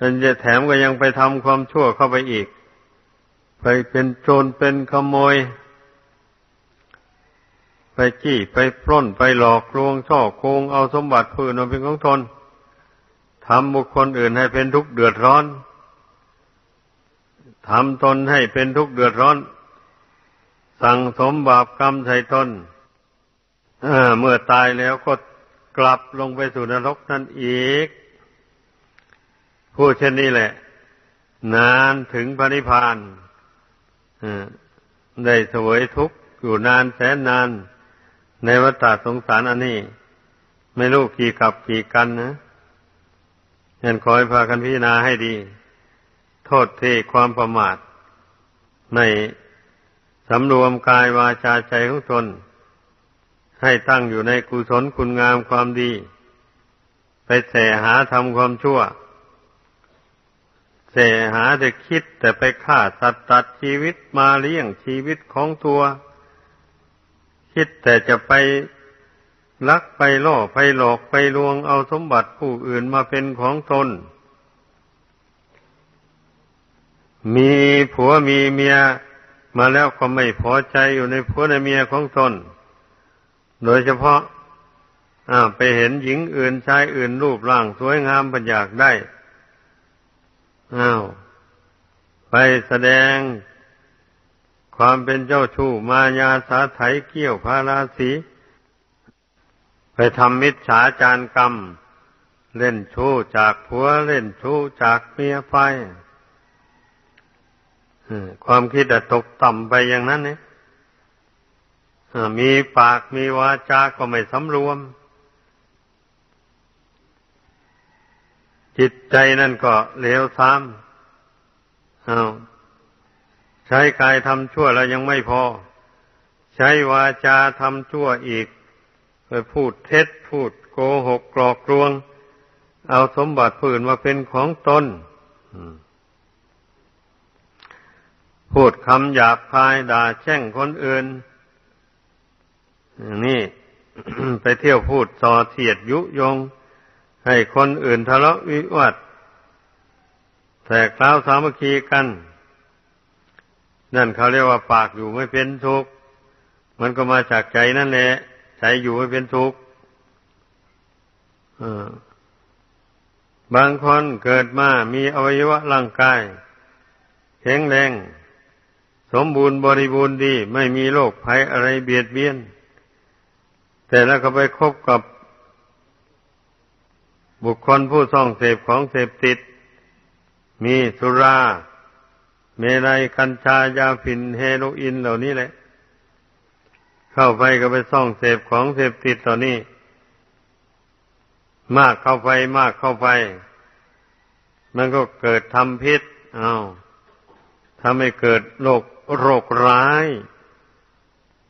มันจะแถมก็ยังไปทำความชั่วเข้าไปอีก ไปเป็นโจรเป็นขโมย ไปจี้ไปปล้นไปหลอกลวงช่อโกงเอาสมบัติพื้นมาเป็นของตนทำบุคคลอื่นให้เป็นทุกข์เดือดร้อนทำตนให้เป็นทุกข์เดือดร้อน สั่งสมบาปกรรมใส่ตนเมื่อตายแล้วก็กลับลงไปสู่นรกนั่นอีก ผู้เช่นนี้แหละ นานถึงพระนิพพานได้เสวยทุกข์อยู่นานแสนนาน ในวัฏสงสารอันนี้ ไม่รู้กี่กับกี่กันนะยันคอยพากันพิจารณาให้ดี โทษที่ความประมาทใน สำรวมกายวาจาใจของตนให้ตั้งอยู่ในกุศลคุณงามความดี ไปแสหาทำความชั่วแสหาแต่คิดแต่ไปฆ่าสัตว์ตัดชีวิตมาเลี้ยงชีวิตของตัว คิดแต่จะไปลักไปล่อไปหลอกไปลวงเอาสมบัติผู้อื่นมาเป็นของตน มีผัวมีเมีย มาแล้วก็ไม่พอใจอยู่ในผัวในเมียของตน โดยเฉพาะไปเห็นหญิงอื่นชายอื่นรูปร่างสวยงามปัญญากได้อ้าวไปแสดงความเป็นเจ้าชู้มายาสาไถเกี่ยวพาราสี ไปทำมิจฉาจารกรรม เล่นชู้จากผัวเล่นชู้จากเมียไป ความคิดตกต่ำไปอย่างนั้นเนี่ยมีปากมีวาจาก็ไม่สำรวม จิตใจนั่นก็เลวทรามเอาใช้กายทำชั่วแล้วยังไม่พอ ใช้วาจาทำชั่วอีกไปพูดเท็จพูดโกหกกรอกลวง เอาสมบัติผื่นมาเป็นของตน พูดคำหยาบคายด่าแช่งคนอื่น นี่ ไปเที่ยวพูดส่อเสียดยุยง ให้คนอื่นทะเลาะวิวาทแตกเล้าสามัคคีกัน นั่นเขาเรียกว่าปากอยู่ไม่เป็นทุกข์มันก็มาจากใจนั่นแหละใจอยู่ไม่เป็นทุกข์บางคนเกิดมามีอวัยวะร่างกายแข็งแรง สมบูรณ์บริบูรณ์ดี ไม่มีโรคภัยอะไรเบียดเบียน แต่แล้วก็ไปคบกับบุคคลผู้ส่องเสพของเสพติด มีสุรา เมลัยกัญชายาฝิ่นเฮโรอีนเหล่านี้แหละ เข้าไปก็ไปส่องเสพของเสพติดเหล่านี้ มากเข้าไปมากเข้าไป มันก็เกิดทำพิษเอาทำให้เกิดโรค โรคร้าย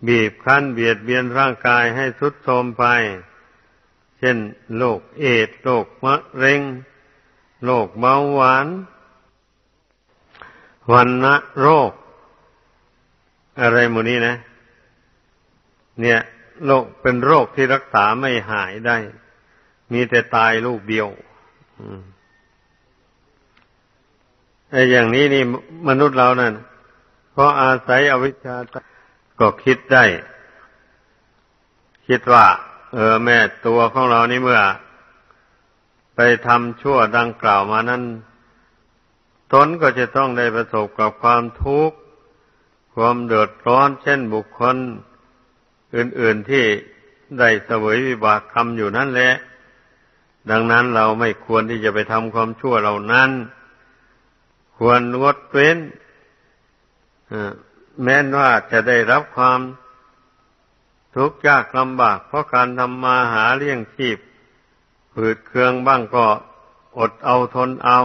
บีบคั้นเบียดเบียนร่างกายให้ทุดโทรมไป เช่นโรคเอดโรคมะเร็งโรคเบาหวานวันนะโรค อะไรหมดนี้นะ เนี่ยโรคเป็นโรคที่รักษาไม่หายได้ มีแต่ตายลูกเดียวไอ้อย่างนี้นี่มนุษย์เรานั่น เพราะอาศัยอวิชชาก็คิดได้ คิดว่า เออแม่ตัวของเรานี่เมื่อ ไปทำชั่วดังกล่าวมานั้นตนก็จะต้องได้ประสบกับความทุกข์ ความเดือดร้อน เช่นบุคคล อื่น ๆที่ได้เสวยวิบากกรรมอยู่นั่นแหละ ดังนั้นเราไม่ควรที่จะไปทำความชั่วเหล่านั้น ควรงดเว้น แม้นว่าจะได้รับความทุกข์ยากลำบาก เพราะการทำมาหาเลี้ยงชีพผืดเคืองบ้างก็อดเอาทนเอา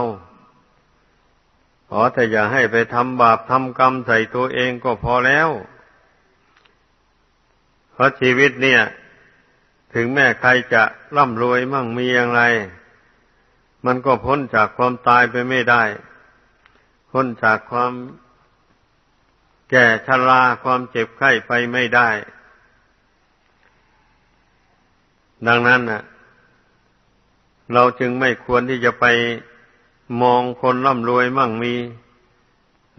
ขอแต่อย่าให้ไปทำบาปทำกรรมใส่ตัวเองก็พอแล้ว เพราะชีวิตเนี่ย ถึงแม้ใครจะร่ำรวยมั่งมีอย่างไร มันก็พ้นจากความตายไปไม่ได้ พ้นจากความ แก่ชราความเจ็บไข้ไปไม่ได้ ดังนั้นนะเราจึงไม่ควรที่จะไปมองคนร่ำรวยมั่งมี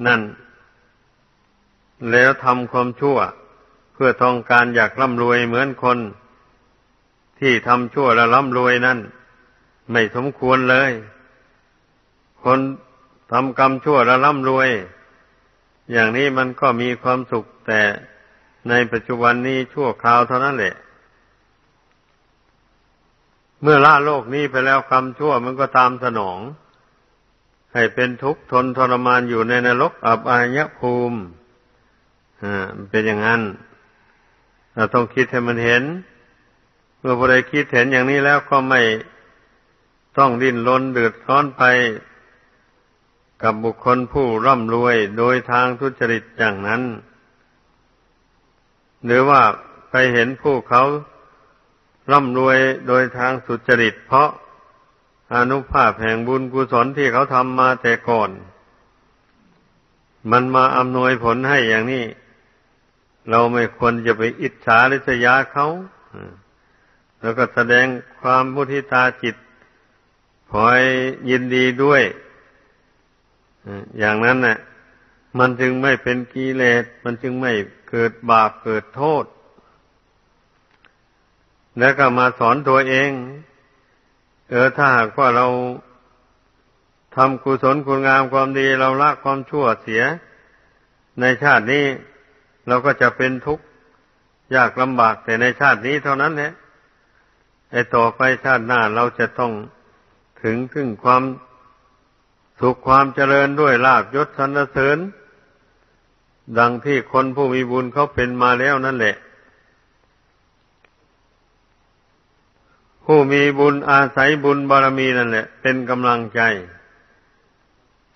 นั่น แล้วทำความชั่ว เพื่อต้องการอยากร่ำรวยเหมือนคน ที่ทำชั่วและร่ำรวยนั่น ไม่สมควรเลย คนทำกรรมชั่วและร่ำรวย อย่างนี้มันก็มีความสุขแต่ในปัจจุบันนี้ชั่วคราวเท่านั้นแหละ เมื่อละโลกนี้ไปแล้วกรรมชั่วมันก็ตามสนอง ให้เป็นทุกข์ทนทรมานอยู่ในนรกอับอายภูมิอ่าเป็นอย่างนั้นเราต้องคิดให้มันเห็น เมื่อผู้ใดคิดเห็นอย่างนี้แล้วก็ไม่ต้องดิ้นรนเดือดร้อนไป กับบุคคลผู้ร่ำรวยโดยทางทุจริตอย่างนั้น หรือว่าไปเห็นผู้เขาร่ำรวยโดยทางสุจริต เพราะอนุภาพแห่งบุญกุศลที่เขาทำมาแต่ก่อน มันมาอำนวยผลให้อย่างนี้ เราไม่ควรจะไปอิจฉาริษยาเขา แล้วก็แสดงความมุทิตาจิตพอยยินดีด้วย อย่างนั้นน่ะมันจึงไม่เป็นกิเลส มันจึงไม่เกิดบาปเกิดโทษ แล้วก็มาสอนตัวเอง เออถ้าหากว่าเราทำกุศลคุณงามความดี เราละความชั่วเสีย ในชาตินี้เราก็จะเป็นทุกข์ยากลำบากแต่ในชาตินี้เท่านั้นแหละไอ้ต่อไปชาติหน้าเราจะต้องถึงถึงความ สุขความเจริญด้วยลาบยศสรรเสริญ ดังที่คนผู้มีบุญเขาเป็นมาแล้วนั่นแหละ ผู้มีบุญอาศัยบุญบารมีนั่นแหละ เป็นกำลังใจ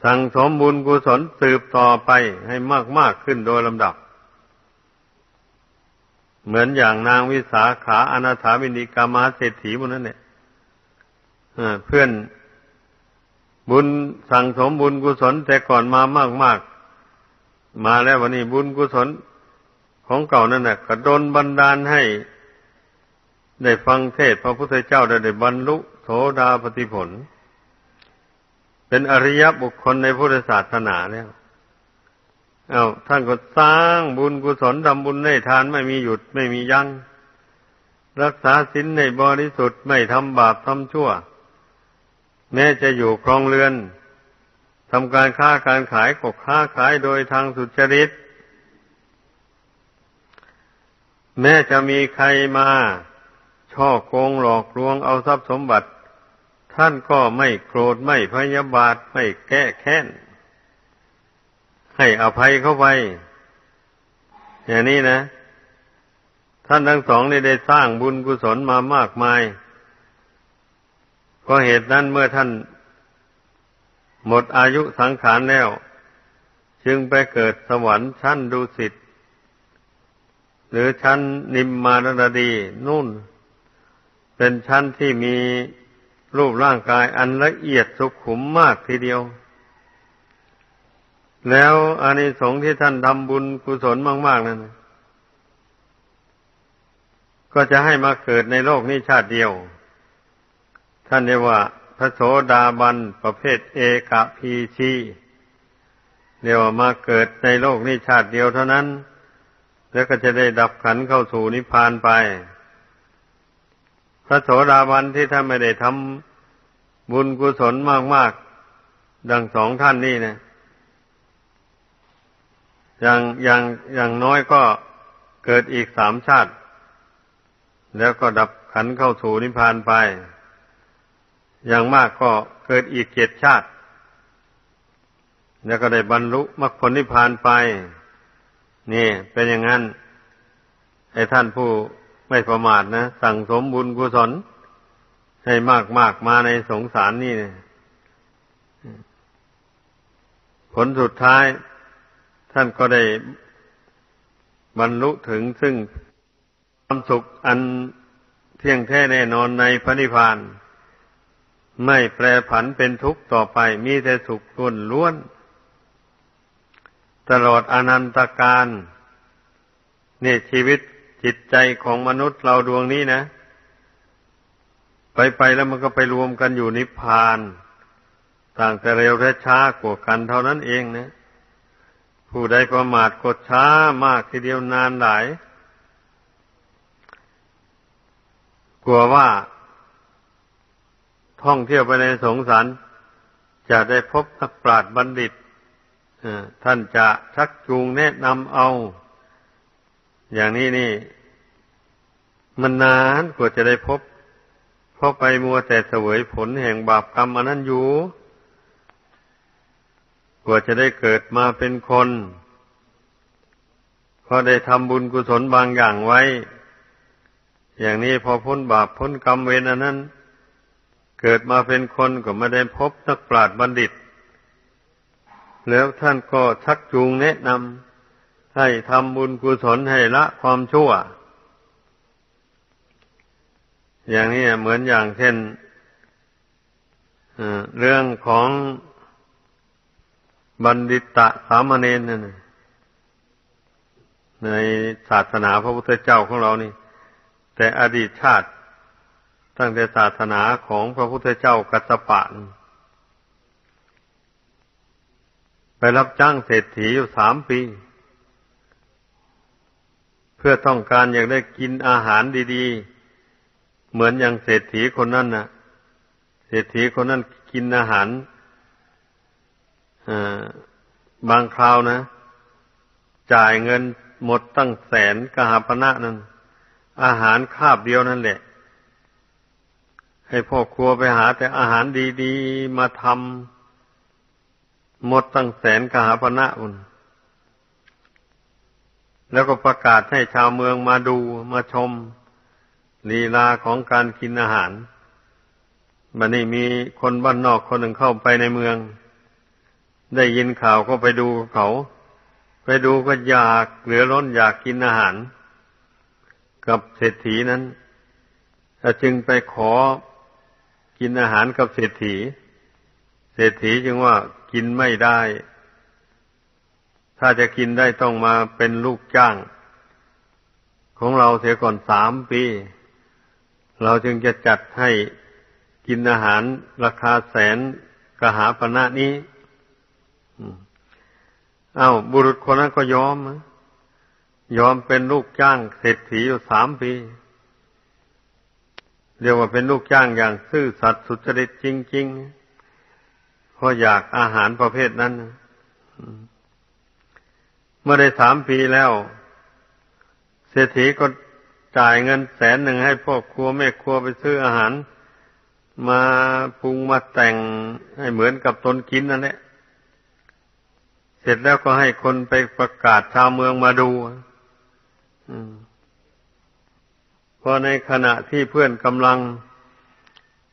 สั่งสมบุญกุศลสืบต่อไปให้มากมากขึ้นโดยลำดับ เหมือนอย่างนางวิสาขาอนาถาวินิกามาเศรษฐีพวกนั้นเนี่ยเพื่อน บุญสั่งสมบุญกุศลแต่ก่อนมามากมากมาแล้ววันนี้บุญกุศลของเก่านั่นแหละกระดนบันดาลให้ ได้ฟังเทศพระพุทธเจ้าได้บรรลุโสดาปฏิผล เป็นอริยบุคคลในพุทธศาสนาแล้วเอาท่านก็สร้างบุญกุศลทำบุญในทานไม่มีหยุดไม่มียัง้งรักษาศีลในบริสุทธิ์ไม่ทำบาปทำชั่ว แม้จะอยู่ครองเรือนทำการค้าการขายก็ค้าขายโดยทางสุจริต แม้จะมีใครมาช่อโกงหลอกลวงเอาทรัพย์สมบัติ ท่านก็ไม่โกรธไม่พยาบาทไม่แก้แค้น ให้อภัยเข้าไป อย่างนี้นะ ท่านทั้งสองนี่ได้สร้างบุญกุศลมามากมาย เพราะเหตุนั้นเมื่อท่านหมดอายุสังขารแล้ว จึงไปเกิดสวรรค์ชั้นดุสิตหรือชั้นนิมมารดีนู่น เป็นชั้นที่มีรูปร่างกายอันละเอียดสุขุมมากทีเดียว แล้วอานิสงส์ที่ท่านทำบุญกุศลมากๆนั้นก็จะให้มาเกิดในโลกนี้ชาติเดียว ท่านเรียกว่าพระโสดาบันประเภทเอกพีชีเรียกว่ามาเกิดในโลกนี้ชาติเดียวเท่านั้น แล้วก็จะได้ดับขันเข้าสู่นิพพานไป พระโสดาบันที่ท่านไม่ได้ทำบุญกุศลมาก ๆ ดังสองท่านนี่นะอย่างอย่างอย่างน้อยก็เกิดอีกสามชาติ แล้วก็ดับขันเข้าสู่นิพพานไป อย่างมากก็เกิดอีกเจ็ดชาติ แล้วก็ได้บรรลุมรรคผลนิพพานไป นี่ เป็นอย่างนั้นไอ้ท่านผู้ไม่ประมาทนะ สั่งสมบุญกุศล ให้มากมากมาในสงสารนี่นผลสุดท้าย ท่านก็ได้บรรลุถึงซึ่งความสุขอันเที่ยงแท้แน่นอนในพระนิพพาน ไม่แปรผันเป็นทุกข์ต่อไป มีแต่สุขล้วนล้วน ตลอดอนันตการนี่ชีวิตจิตใจของมนุษย์เราดวงนี้นะ ไปไปแล้วมันก็ไปรวมกันอยู่นิพพาน ต่างแต่เร็วและช้ากว่ากันเท่านั้นเองนะ ผู้ใดประมาทกดช้ามากทีเดียวนานหลาย กลัวว่า ท่องเที่ยวไปในสงสาร จะได้พบนักปราชญ์บัณฑิตท่านจะชักจูงแนะนำเอา อย่างนี้นี่ มันนานกว่าจะได้พบ เพราะไปมัวแต่เสวยผลแห่งบาปกรรมอันนั้นอยู่ กว่าจะได้เกิดมาเป็นคนพอได้ทำบุญกุศลบางอย่างไว้ อย่างนี้พอพ้นบาปพ้นกรรมเวรอันนั้น เกิดมาเป็นคนก็ไม่ได้พบนักปราชญ์บัณฑิต แล้วท่านก็ชักจูงแนะนำให้ทำบุญกุศลให้ละความชั่ว อย่างนี้เหมือนอย่างเช่นเรื่องของบัณฑิตะสามเณรนั่นในศาสนาพระพุทธเจ้าของเรานี่ แต่อดีตชาติ ตั้งแต่ศาสนาของพระพุทธเจ้ากัสปะไปรับจ้างเศรษฐีอยู่สามปี เพื่อต้องการอยากได้กินอาหารดีๆ เหมือนอย่างเศรษฐีคนนั้นน่ะ เศรษฐีคนนั้นกินอาหารบางคราวนะ จ่ายเงินหมดตั้งแสนกหาปณะนั้น อาหารคาบเดียวนั่นแหละ ให้พ่อครัวไปหาแต่อาหารดีๆ มาทำหมดตั้งแสนกหาปณะอุ่น แล้วก็ประกาศให้ชาวเมืองมาดูมาชมลีลาของการกินอาหารบันนี้มีคนบ้านนอกคนหนึ่งเข้าไปในเมือง ได้ยินข่าวก็ไปดูเขา ไปดูก็อยากเหลือล้นอยากกินอาหาร กับเศรษฐีนั้นจึงไปขอ กินอาหารกับเศรษฐี เศรษฐีจึงว่ากินไม่ได้ ถ้าจะกินได้ต้องมาเป็นลูกจ้าง ของเราเสียก่อนสามปี เราจึงจะจัดให้กินอาหารราคาแสนกหาปณะนี้อา้าวบุรุษคนนั้นก็ยอม ยอมเป็นลูกจ้างเศรษฐีอยู่สามปี เรียกว่าเป็นลูกจ้างอย่างซื่อสัตย์สุจริตจริงๆเพราะอยากอาหารประเภทนั้นเมื่อได้สามปีแล้ว เศรษฐีก็จ่ายเงินแสนหนึ่งให้พ่อครัวแม่ครัวไปซื้ออาหาร มาปรุงมาแต่งให้เหมือนกับตนกินนั่นแหละเสร็จแล้วก็ให้คนไปประกาศชาวเมืองมาดูพ อในขณะที่เพื่อนกำลัง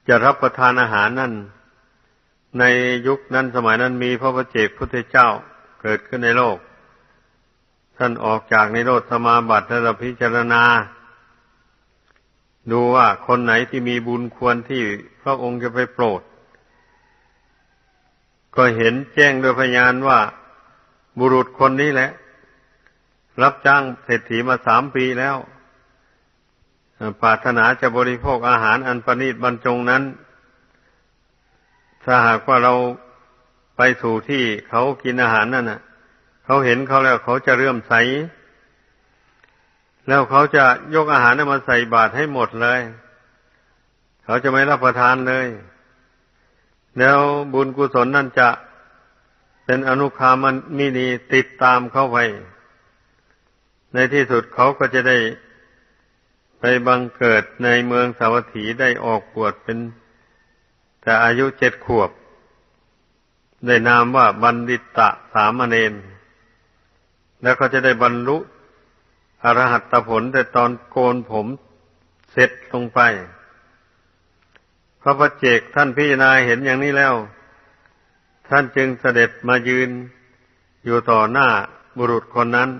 จะรับประทานอาหารนั่น ในยุคนั้นสมัยนั้นมีพระประเจกพุทธเจ้าเกิดขึ้นในโลก ท่านออกจากในโลกสมาบัติและพิจารณา ดูว่าคนไหนที่มีบุญควรที่พระองค์จะไปโปรด ก็เห็นแจ้งโดยพยานว่าบุรุษคนนี้แหละ รับจ้างเศรษฐีมาสามปีแล้ว ปรารถนาจะบริโภคอาหารอันประณีตบรรจงนั้น ถ้าหากว่าเราไปสู่ที่เขากินอาหารนั่นน่ะ เขาเห็นเขาแล้วเขาจะเรื่มใส แล้วเขาจะยกอาหารนั้มาใส่บาตรให้หมดเลย เขาจะไม่รับประทานเลย แล้วบุญกุศลนั่นจะเป็นอนุคามันมินีติดตามเข้าไป ในที่สุดเขาก็จะได้ ไปบังเกิดในเมืองสาวัตถีได้ออกบวชเป็นแต่อายุเจ็ดขวบ ได้นามว่าบัณฑิตะสามเณรแล้วก็จะได้บรรลุอรหัตผลแต่ตอนโกนผมเสร็จลงไป พระประเจกท่านพิจารณาเห็นอย่างนี้แล้ว ท่านจึงเสด็จมายืนอยู่ต่อหน้าบุรุษคนนั้น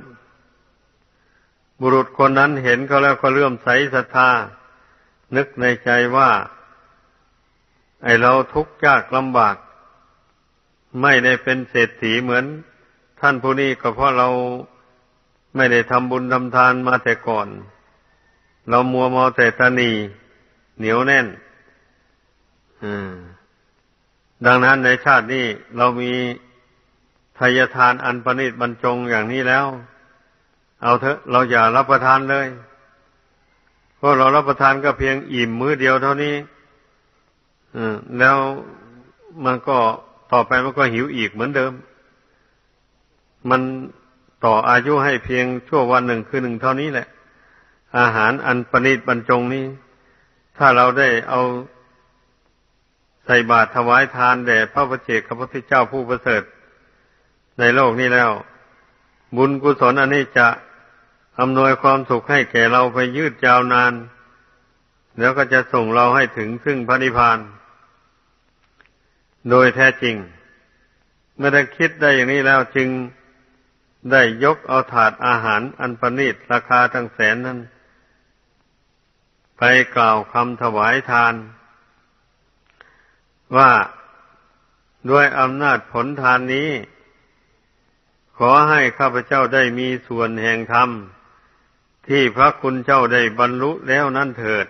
บุรุษคนนั้นเห็นเขาแล้วก็เลื่อมใสศรัทธา นึกในใจว่า ไอเราทุกข์ยากลำบาก ไม่ได้เป็นเศรษฐีเหมือน ท่านผู้นี้ก็เพราะเราไม่ได้ทำบุญทำทานมาแต่ก่อน เรามัวเมาแต่ตนีเหนียวแน่นอืมดังนั้นในชาตินี้เรามีทายทานอันประณีตบรรจงอย่างนี้แล้ว เอาเถอะเราอย่ารับประทานเลย เพราะเรารับประทานก็เพียงอิ่มมื้อเดียวเท่านี้แล้วมันก็ต่อไปมันก็หิวอีกเหมือนเดิม มันต่ออายุให้เพียงชั่ววันหนึ่งคือหนึ่งเท่านี้แหละ อาหารอันประณีตบรรจงนี้ ถ้าเราได้เอาใส่บาตรถวายทานแด่พระประเจกพระพุทธเจ้าผู้ประเสริฐในโลกนี้แล้ว บุญกุศลอันนี้จะ อำนวยความสุขให้แก่เราไปยืดยาวนาน แล้วก็จะส่งเราให้ถึงซึ่งพระนิพพาน โดยแท้จริง เมื่อได้คิดได้อย่างนี้แล้วจึงได้ยกเอาถาดอาหารอันประณีตราคาทั้งแสนนั้น ไปกล่าวคำถวายทาน ว่าด้วยอำนาจผลทานนี้ ขอให้ข้าพเจ้าได้มีส่วนแห่งธรรม ที่พระคุณเจ้าได้บรรลุแล้วนั่นเถิด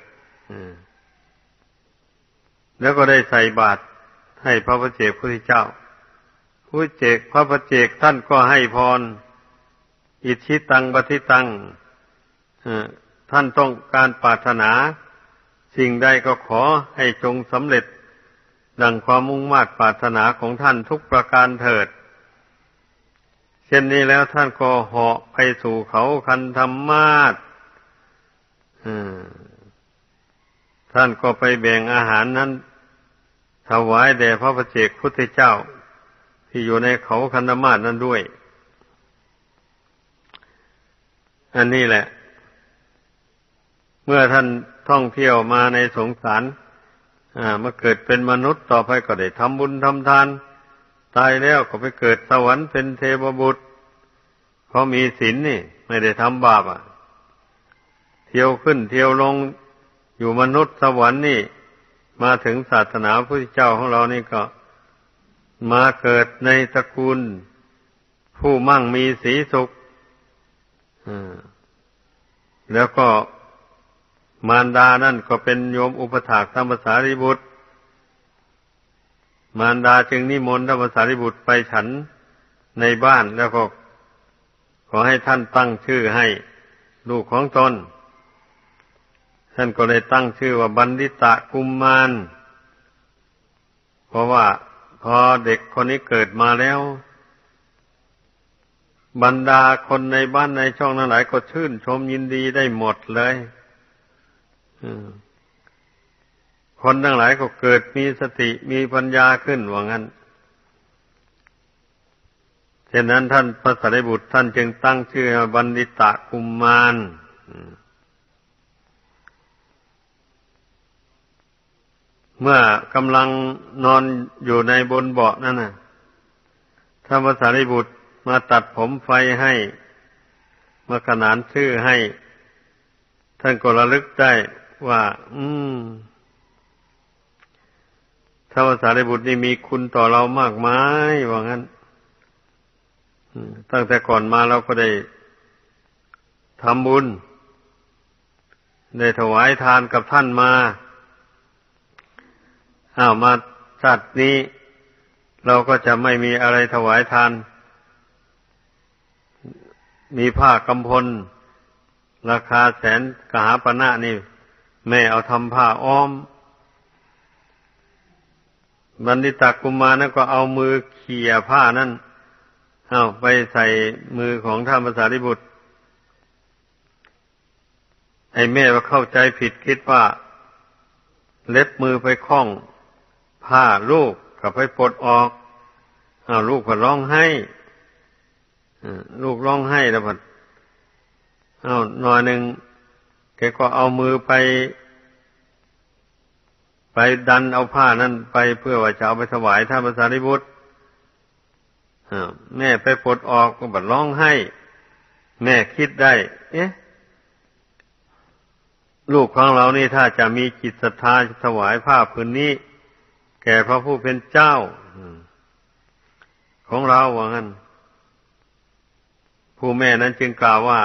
แล้วก็ได้ใส่บาตรให้พระพเจกพุทธเจ้าผู้เจกพระพเจกท่านก็ให้พร อิชิตังปฏิตังท่านต้องการปรารถนา สิ่งใดก็ขอให้จงสำเร็จ ดังความมุ่งมา่ปรารถนาของท่านทุกประการเถิด เช่นนี้แล้วท่านก็เหาะไปสู่เขาคันธรรมาศท่านก็ไปแบ่งอาหารนั้น ถวายแด่พระประเจกพุทธเจ้า ที่อยู่ในเขาคันธมาศนั้นด้วย อันนี้แหละ เมื่อท่านท่องเที่ยวมาในสงสารมื่อเกิดเป็นมนุษย์ต่อไปก็ได้ทำบุญทำทาน ตายแล้วก็ไปเกิดสวรรค์เป็นเทวบุตร เพราะมีศีลนี่ ไม่ได้ทำบาปอะ เที่ยวขึ้นเที่ยวลงอยู่มนุษย์สวรรค์นี่ มาถึงศาสนาพระพุทธเจ้าของเรานี่ก็ มาเกิดในตระกูลผู้มั่งมีสีสุขแล้วก็มารดานั่นก็เป็นโยมอุปถากธรรมสารีบุตร มารดาจึงนิมนต์ธรรมสารีบุตรไปฉันในบ้านแล้วก็ขอให้ท่านตั้งชื่อให้ลูกของตน ท่านก็เลยตั้งชื่อว่าบันดิตะกุมมารเพราะว่าพอเด็กคนนี้เกิดมาแล้ว บรรดาคนในบ้านในช่องนั้นหลายก็ชื่นชมยินดีได้หมดเลย คนทั้งหลายก็เกิดมีสติมีปัญญาขึ้นว่างั้นเช่นนั้นท่านพระสารีบุตรท่านจึงตั้งชื่อบันดิตะกุมมารเมื่อกำลังนอนอยู่ในบนเบาะนั่นน่ะท่านพระสารีบุตรมาตัดผมไฟให้มาขนานชื่อให้ ท่านก็ระลึกได้ว่า อืม ท้าภาษาในบุตรนี่มีคุณต่อเรามากมายว่างั้นตั้งแต่ก่อนมาเราก็ได้ทำบุญ ได้ถวายทานกับท่านมาอ้าวมาชาตินี้ เราก็จะไม่มีอะไรถวายทาน มีผ้ากำพล ราคาแสนกหาปณะนี่ แม่เอาทำผ้าอ้อม บันดิตากุมารนั่นก็เอามือเขี่ยผ้านั่นเอาไปใส่มือของท่านภาษาริบุตร ไอ้แม่ว่าเข้าใจผิดคิดว่า เล็บมือไปคล้องผ้าลูกกับไปปลดออกอาลูกก็ร้องไห้ลูกร้องไห้แล้วพอเอาหน่อยหนึ่งแกก็เอามือไป ไปดันเอาผ้านั้นไปเพื่อว่าจะเอาไปถวายท่านพระสารีบุตรแม่ไปปลดออกก็บัดร้องไห้ แม่คิดได้ เอ๊ะ ลูกของเรานี่ถ้าจะมีจิตศรัทธาถวายผ้าผืนนี้ แก่พระผู้เป็นเจ้าของเราว่างั้น ผู้แม่นั้นจึงกล่าวว่า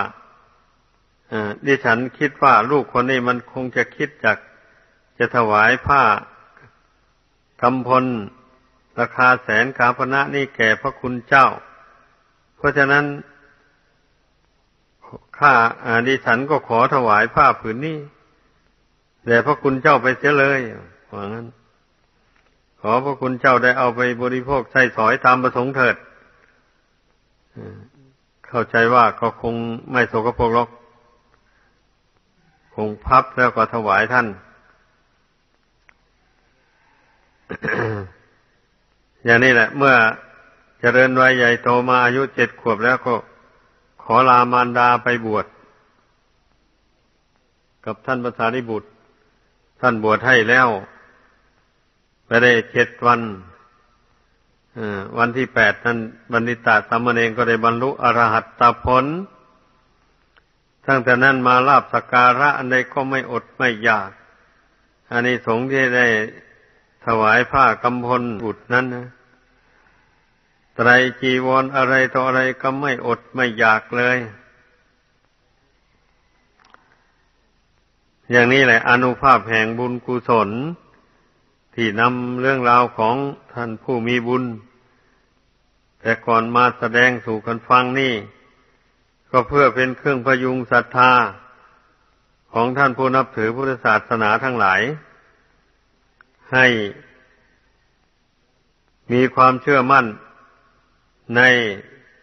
ดิฉันคิดว่าลูกคนนี้มันคงจะคิดจาก จะถวายผ้ากำพลราคาแสนกาพนะนี่แก่พระคุณเจ้า เพราะฉะนั้นข้าอดิฉันก็ขอถวายผ้าผืนนี้แด่พระคุณเจ้าไปเสียเลยว่างั้น ขอพระคุณเจ้าได้เอาไปบริโภคใช้สอยตามประสงค์เถิดเข้าใจว่าก็คงไม่โสกโปรกหรอก คงพับแล้วก็ถวายท่าน อย่างนี้แหละ เมื่อเจริญวัยใหญ่โตมาอายุเจ็ดขวบแล้วก็ขอลามารดาไปบวชกับท่านภาษาริบุตร ท่านบวชให้แล้วไปได้เจ็ดวันวันที่แปดท่านบัณฑิตาสามเณรก็ได้บรรลุอรหัตตผล ตั้งแต่นั้นมาลาบสการะอันใดก็ไม่อดไม่อยากอันนี้สงที่ได้ ถวายผ้ากำพลบุตรนั้นนะไตรจีวรออะไรต่ออะไรก็ไม่อดไม่อยากเลย อย่างนี้แหละอนุภาพแห่งบุญกุศล ที่นำเรื่องราวของท่านผู้มีบุญ แต่ก่อนมาแสดงสู่กันฟังนี่ ก็เพื่อเป็นเครื่องพยุงศรัทธาของท่านผู้นับถือพุทธศาสนาทั้งหลาย ให้มีความเชื่อมั่นใน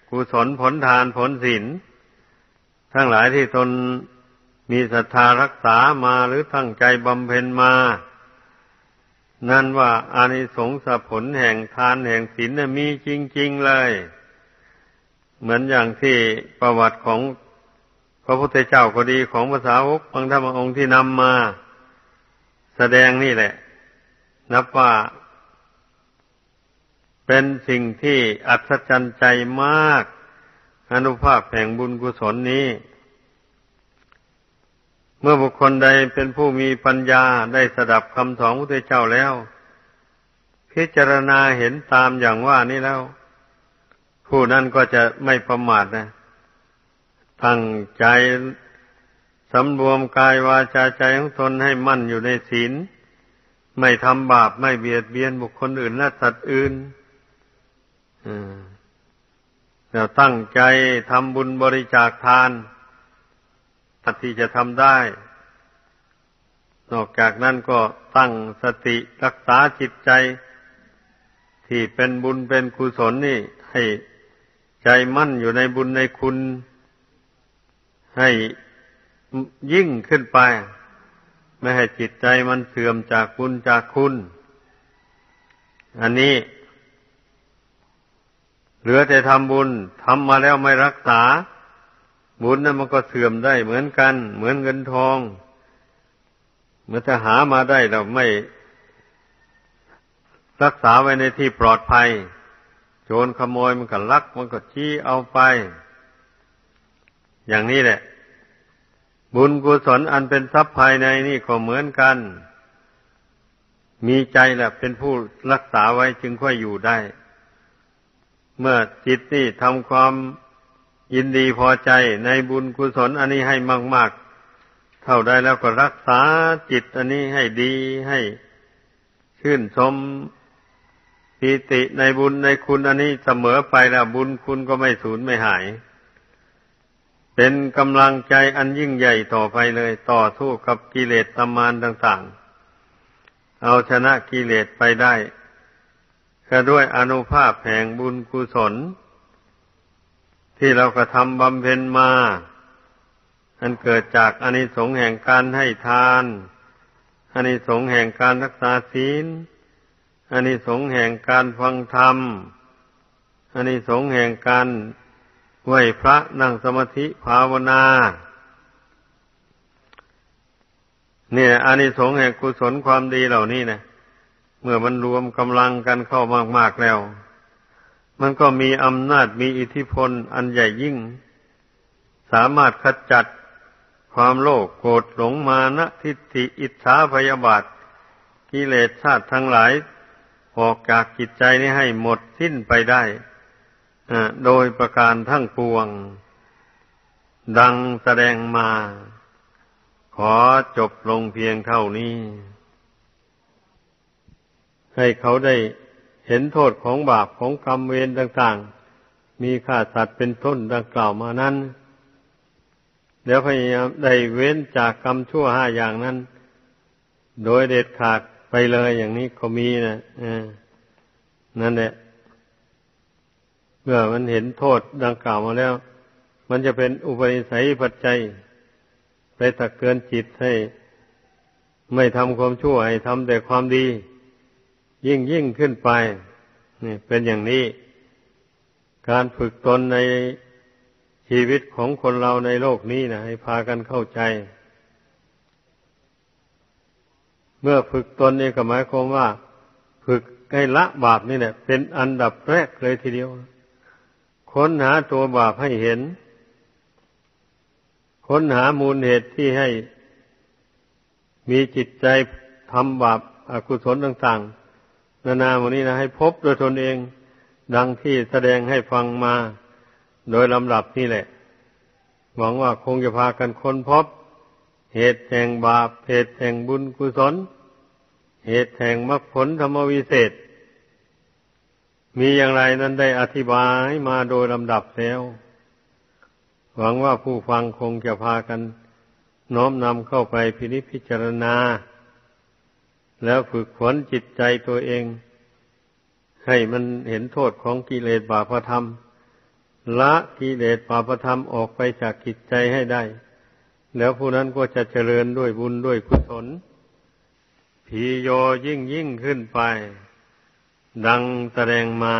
กุศลผลทานผลศีลทั้งหลายที่ตนมีศรัทธารักษามาหรือตั้งใจบำเพ็ญมา นั่นว่าอานิสงส์ผลแห่งทานแห่งศีลมีจริง ๆเลย เหมือนอย่างที่ประวัติของพระพุทธเจ้าก็ดีของภาษาวกบางท่านบางองค์ที่นำมา แสดงนี่แหละ นับว่า เป็นสิ่งที่อัศจรรย์ใจมาก อนุภาพแห่งบุญกุศลนี้ เมื่อบุคคลใดเป็นผู้มีปัญญาได้สดับคำสอนพระพุทธเจ้าแล้ว พิจารณาเห็นตามอย่างว่านี้แล้ว ผู้นั้นก็จะไม่ประมาทนะตั้งใจสำรวมกายวาจาใจของตนให้มั่นอยู่ในศีล ไม่ทำบาปไม่เบียดเบียนบุคคลอื่นและสัตว์อื่นแล้วตั้งใจทำบุญบริจาคทานที่จะทำได้ นอกจากนั้นก็ตั้งสติรักษาจิตใจ ที่เป็นบุญเป็นกุศลนี่ ให้ใจมั่นอยู่ในบุญในคุณ ให้ยิ่งขึ้นไป ไม่ให้จิตใจมันเสื่อมจากบุญจากคุณ อันนี้ เหลือแต่ทำบุญทำมาแล้วไม่รักษา บุญนั้นมันก็เสื่อมได้เหมือนกัน เหมือนเงินทอง เมื่อถ้าหามาได้เราไม่ รักษาไว้ในที่ปลอดภัย โจรขโมยมันก็ลัก มันก็ชี้เอาไป อย่างนี้แหละ บุญกุศลอันเป็นทรัพย์ภายในนี่ก็เหมือนกัน มีใจแหละเป็นผู้รักษาไว้จึงค่อยอยู่ได้ เมื่อจิตนี่ทำความยินดีพอใจในบุญกุศลอันนี้ให้มากๆ เท่าใดแล้วก็รักษาจิตอันนี้ให้ดีให้ชื่นชมปีติในบุญในคุณอันนี้เสมอไปแล้วบุญคุณก็ไม่สูญไม่หาย เป็นกำลังใจอันยิ่งใหญ่ต่อไปเลยต่อสู้กับกิเลสตมานต่าง ๆ เอาชนะกิเลสไปได้ก็ด้วยอนุภาพแห่งบุญกุศล ที่เรากระทำบำเพ็ญมา อันเกิดจากอานิสงส์แห่งการให้ทานอานิสงส์แห่งการรักษาศีลอานิสงส์แห่งการฟังธรรมอานิสงส์แห่งการ ไหวพระนั่งสมาธิภาวนาเนี่ยอานิสงส์แห่งกุศลความดีเหล่านี้นะเมื่อมันรวมกำลังกันเข้ามาก ๆแล้ว มันก็มีอำนาจมีอิทธิพลอันใหญ่ยิ่ง สามารถขจัดความโลภโกรธหลงมานะทิฏฐิอิจฉาพยาบาท กิเลสชาติทั้งหลาย ออกจากจิตใจนี้ให้หมดสิ้นไปได้ โดยประการทั้งปวง ดังแสดงมา ขอจบลงเพียงเท่านี้ ให้เขาได้เห็นโทษของบาปของกรรมเวรต่างๆ มีฆ่าสัตว์เป็นต้นดังกล่าวมานั้น เดี๋ยวพยายามได้เว้นจากกรรมชั่วห้าอย่างนั้น โดยเด็ดขาดไปเลยอย่างนี้ก็มีนะนั่นแหละ เมื่อมันเห็นโทษดังกล่าวมาแล้ว มันจะเป็นอุปนิสัยปัจจัย ไปตักเตือนจิตให้ ไม่ทำความชั่วให้ทำแต่ความดี ยิ่งยิ่งขึ้นไปนี่เป็นอย่างนี้ การฝึกตนในชีวิตของคนเราในโลกนี้นะให้พากันเข้าใจ เมื่อฝึกตนนี่ก็หมายความว่า ฝึกให้ละบาปนี่แหละเป็นอันดับแรกเลยทีเดียว ค้นหาตัวบาปให้เห็น ค้นหามูลเหตุที่ให้มีจิตใจทำบาปอากุศลต่างๆ นานาวันนี้นะให้พบโดยตนเอง ดังที่แสดงให้ฟังมาโดยลำดับนี่แหละ หวังว่าคงจะพากันค้นพบ เหตุแห่งบาป เหตุแห่งบุญกุศล เหตุแห่งมรรคผลธรรมวิเศษ มีอย่างไรนั้นได้อธิบายมาโดยลำดับแล้ว หวังว่าผู้ฟังคงจะพากัน น้อมนำเข้าไปพินิจพิจารณา แล้วฝึกฝนจิตใจตัวเอง ให้มันเห็นโทษของกิเลสบาปธรรม ละกิเลสบาปธรรมออกไปจากจิตใจให้ได้ แล้วผู้นั้นก็จะเจริญด้วยบุญด้วยกุศลผีโยยิ่งยิ่งขึ้นไป ดังแสดงมา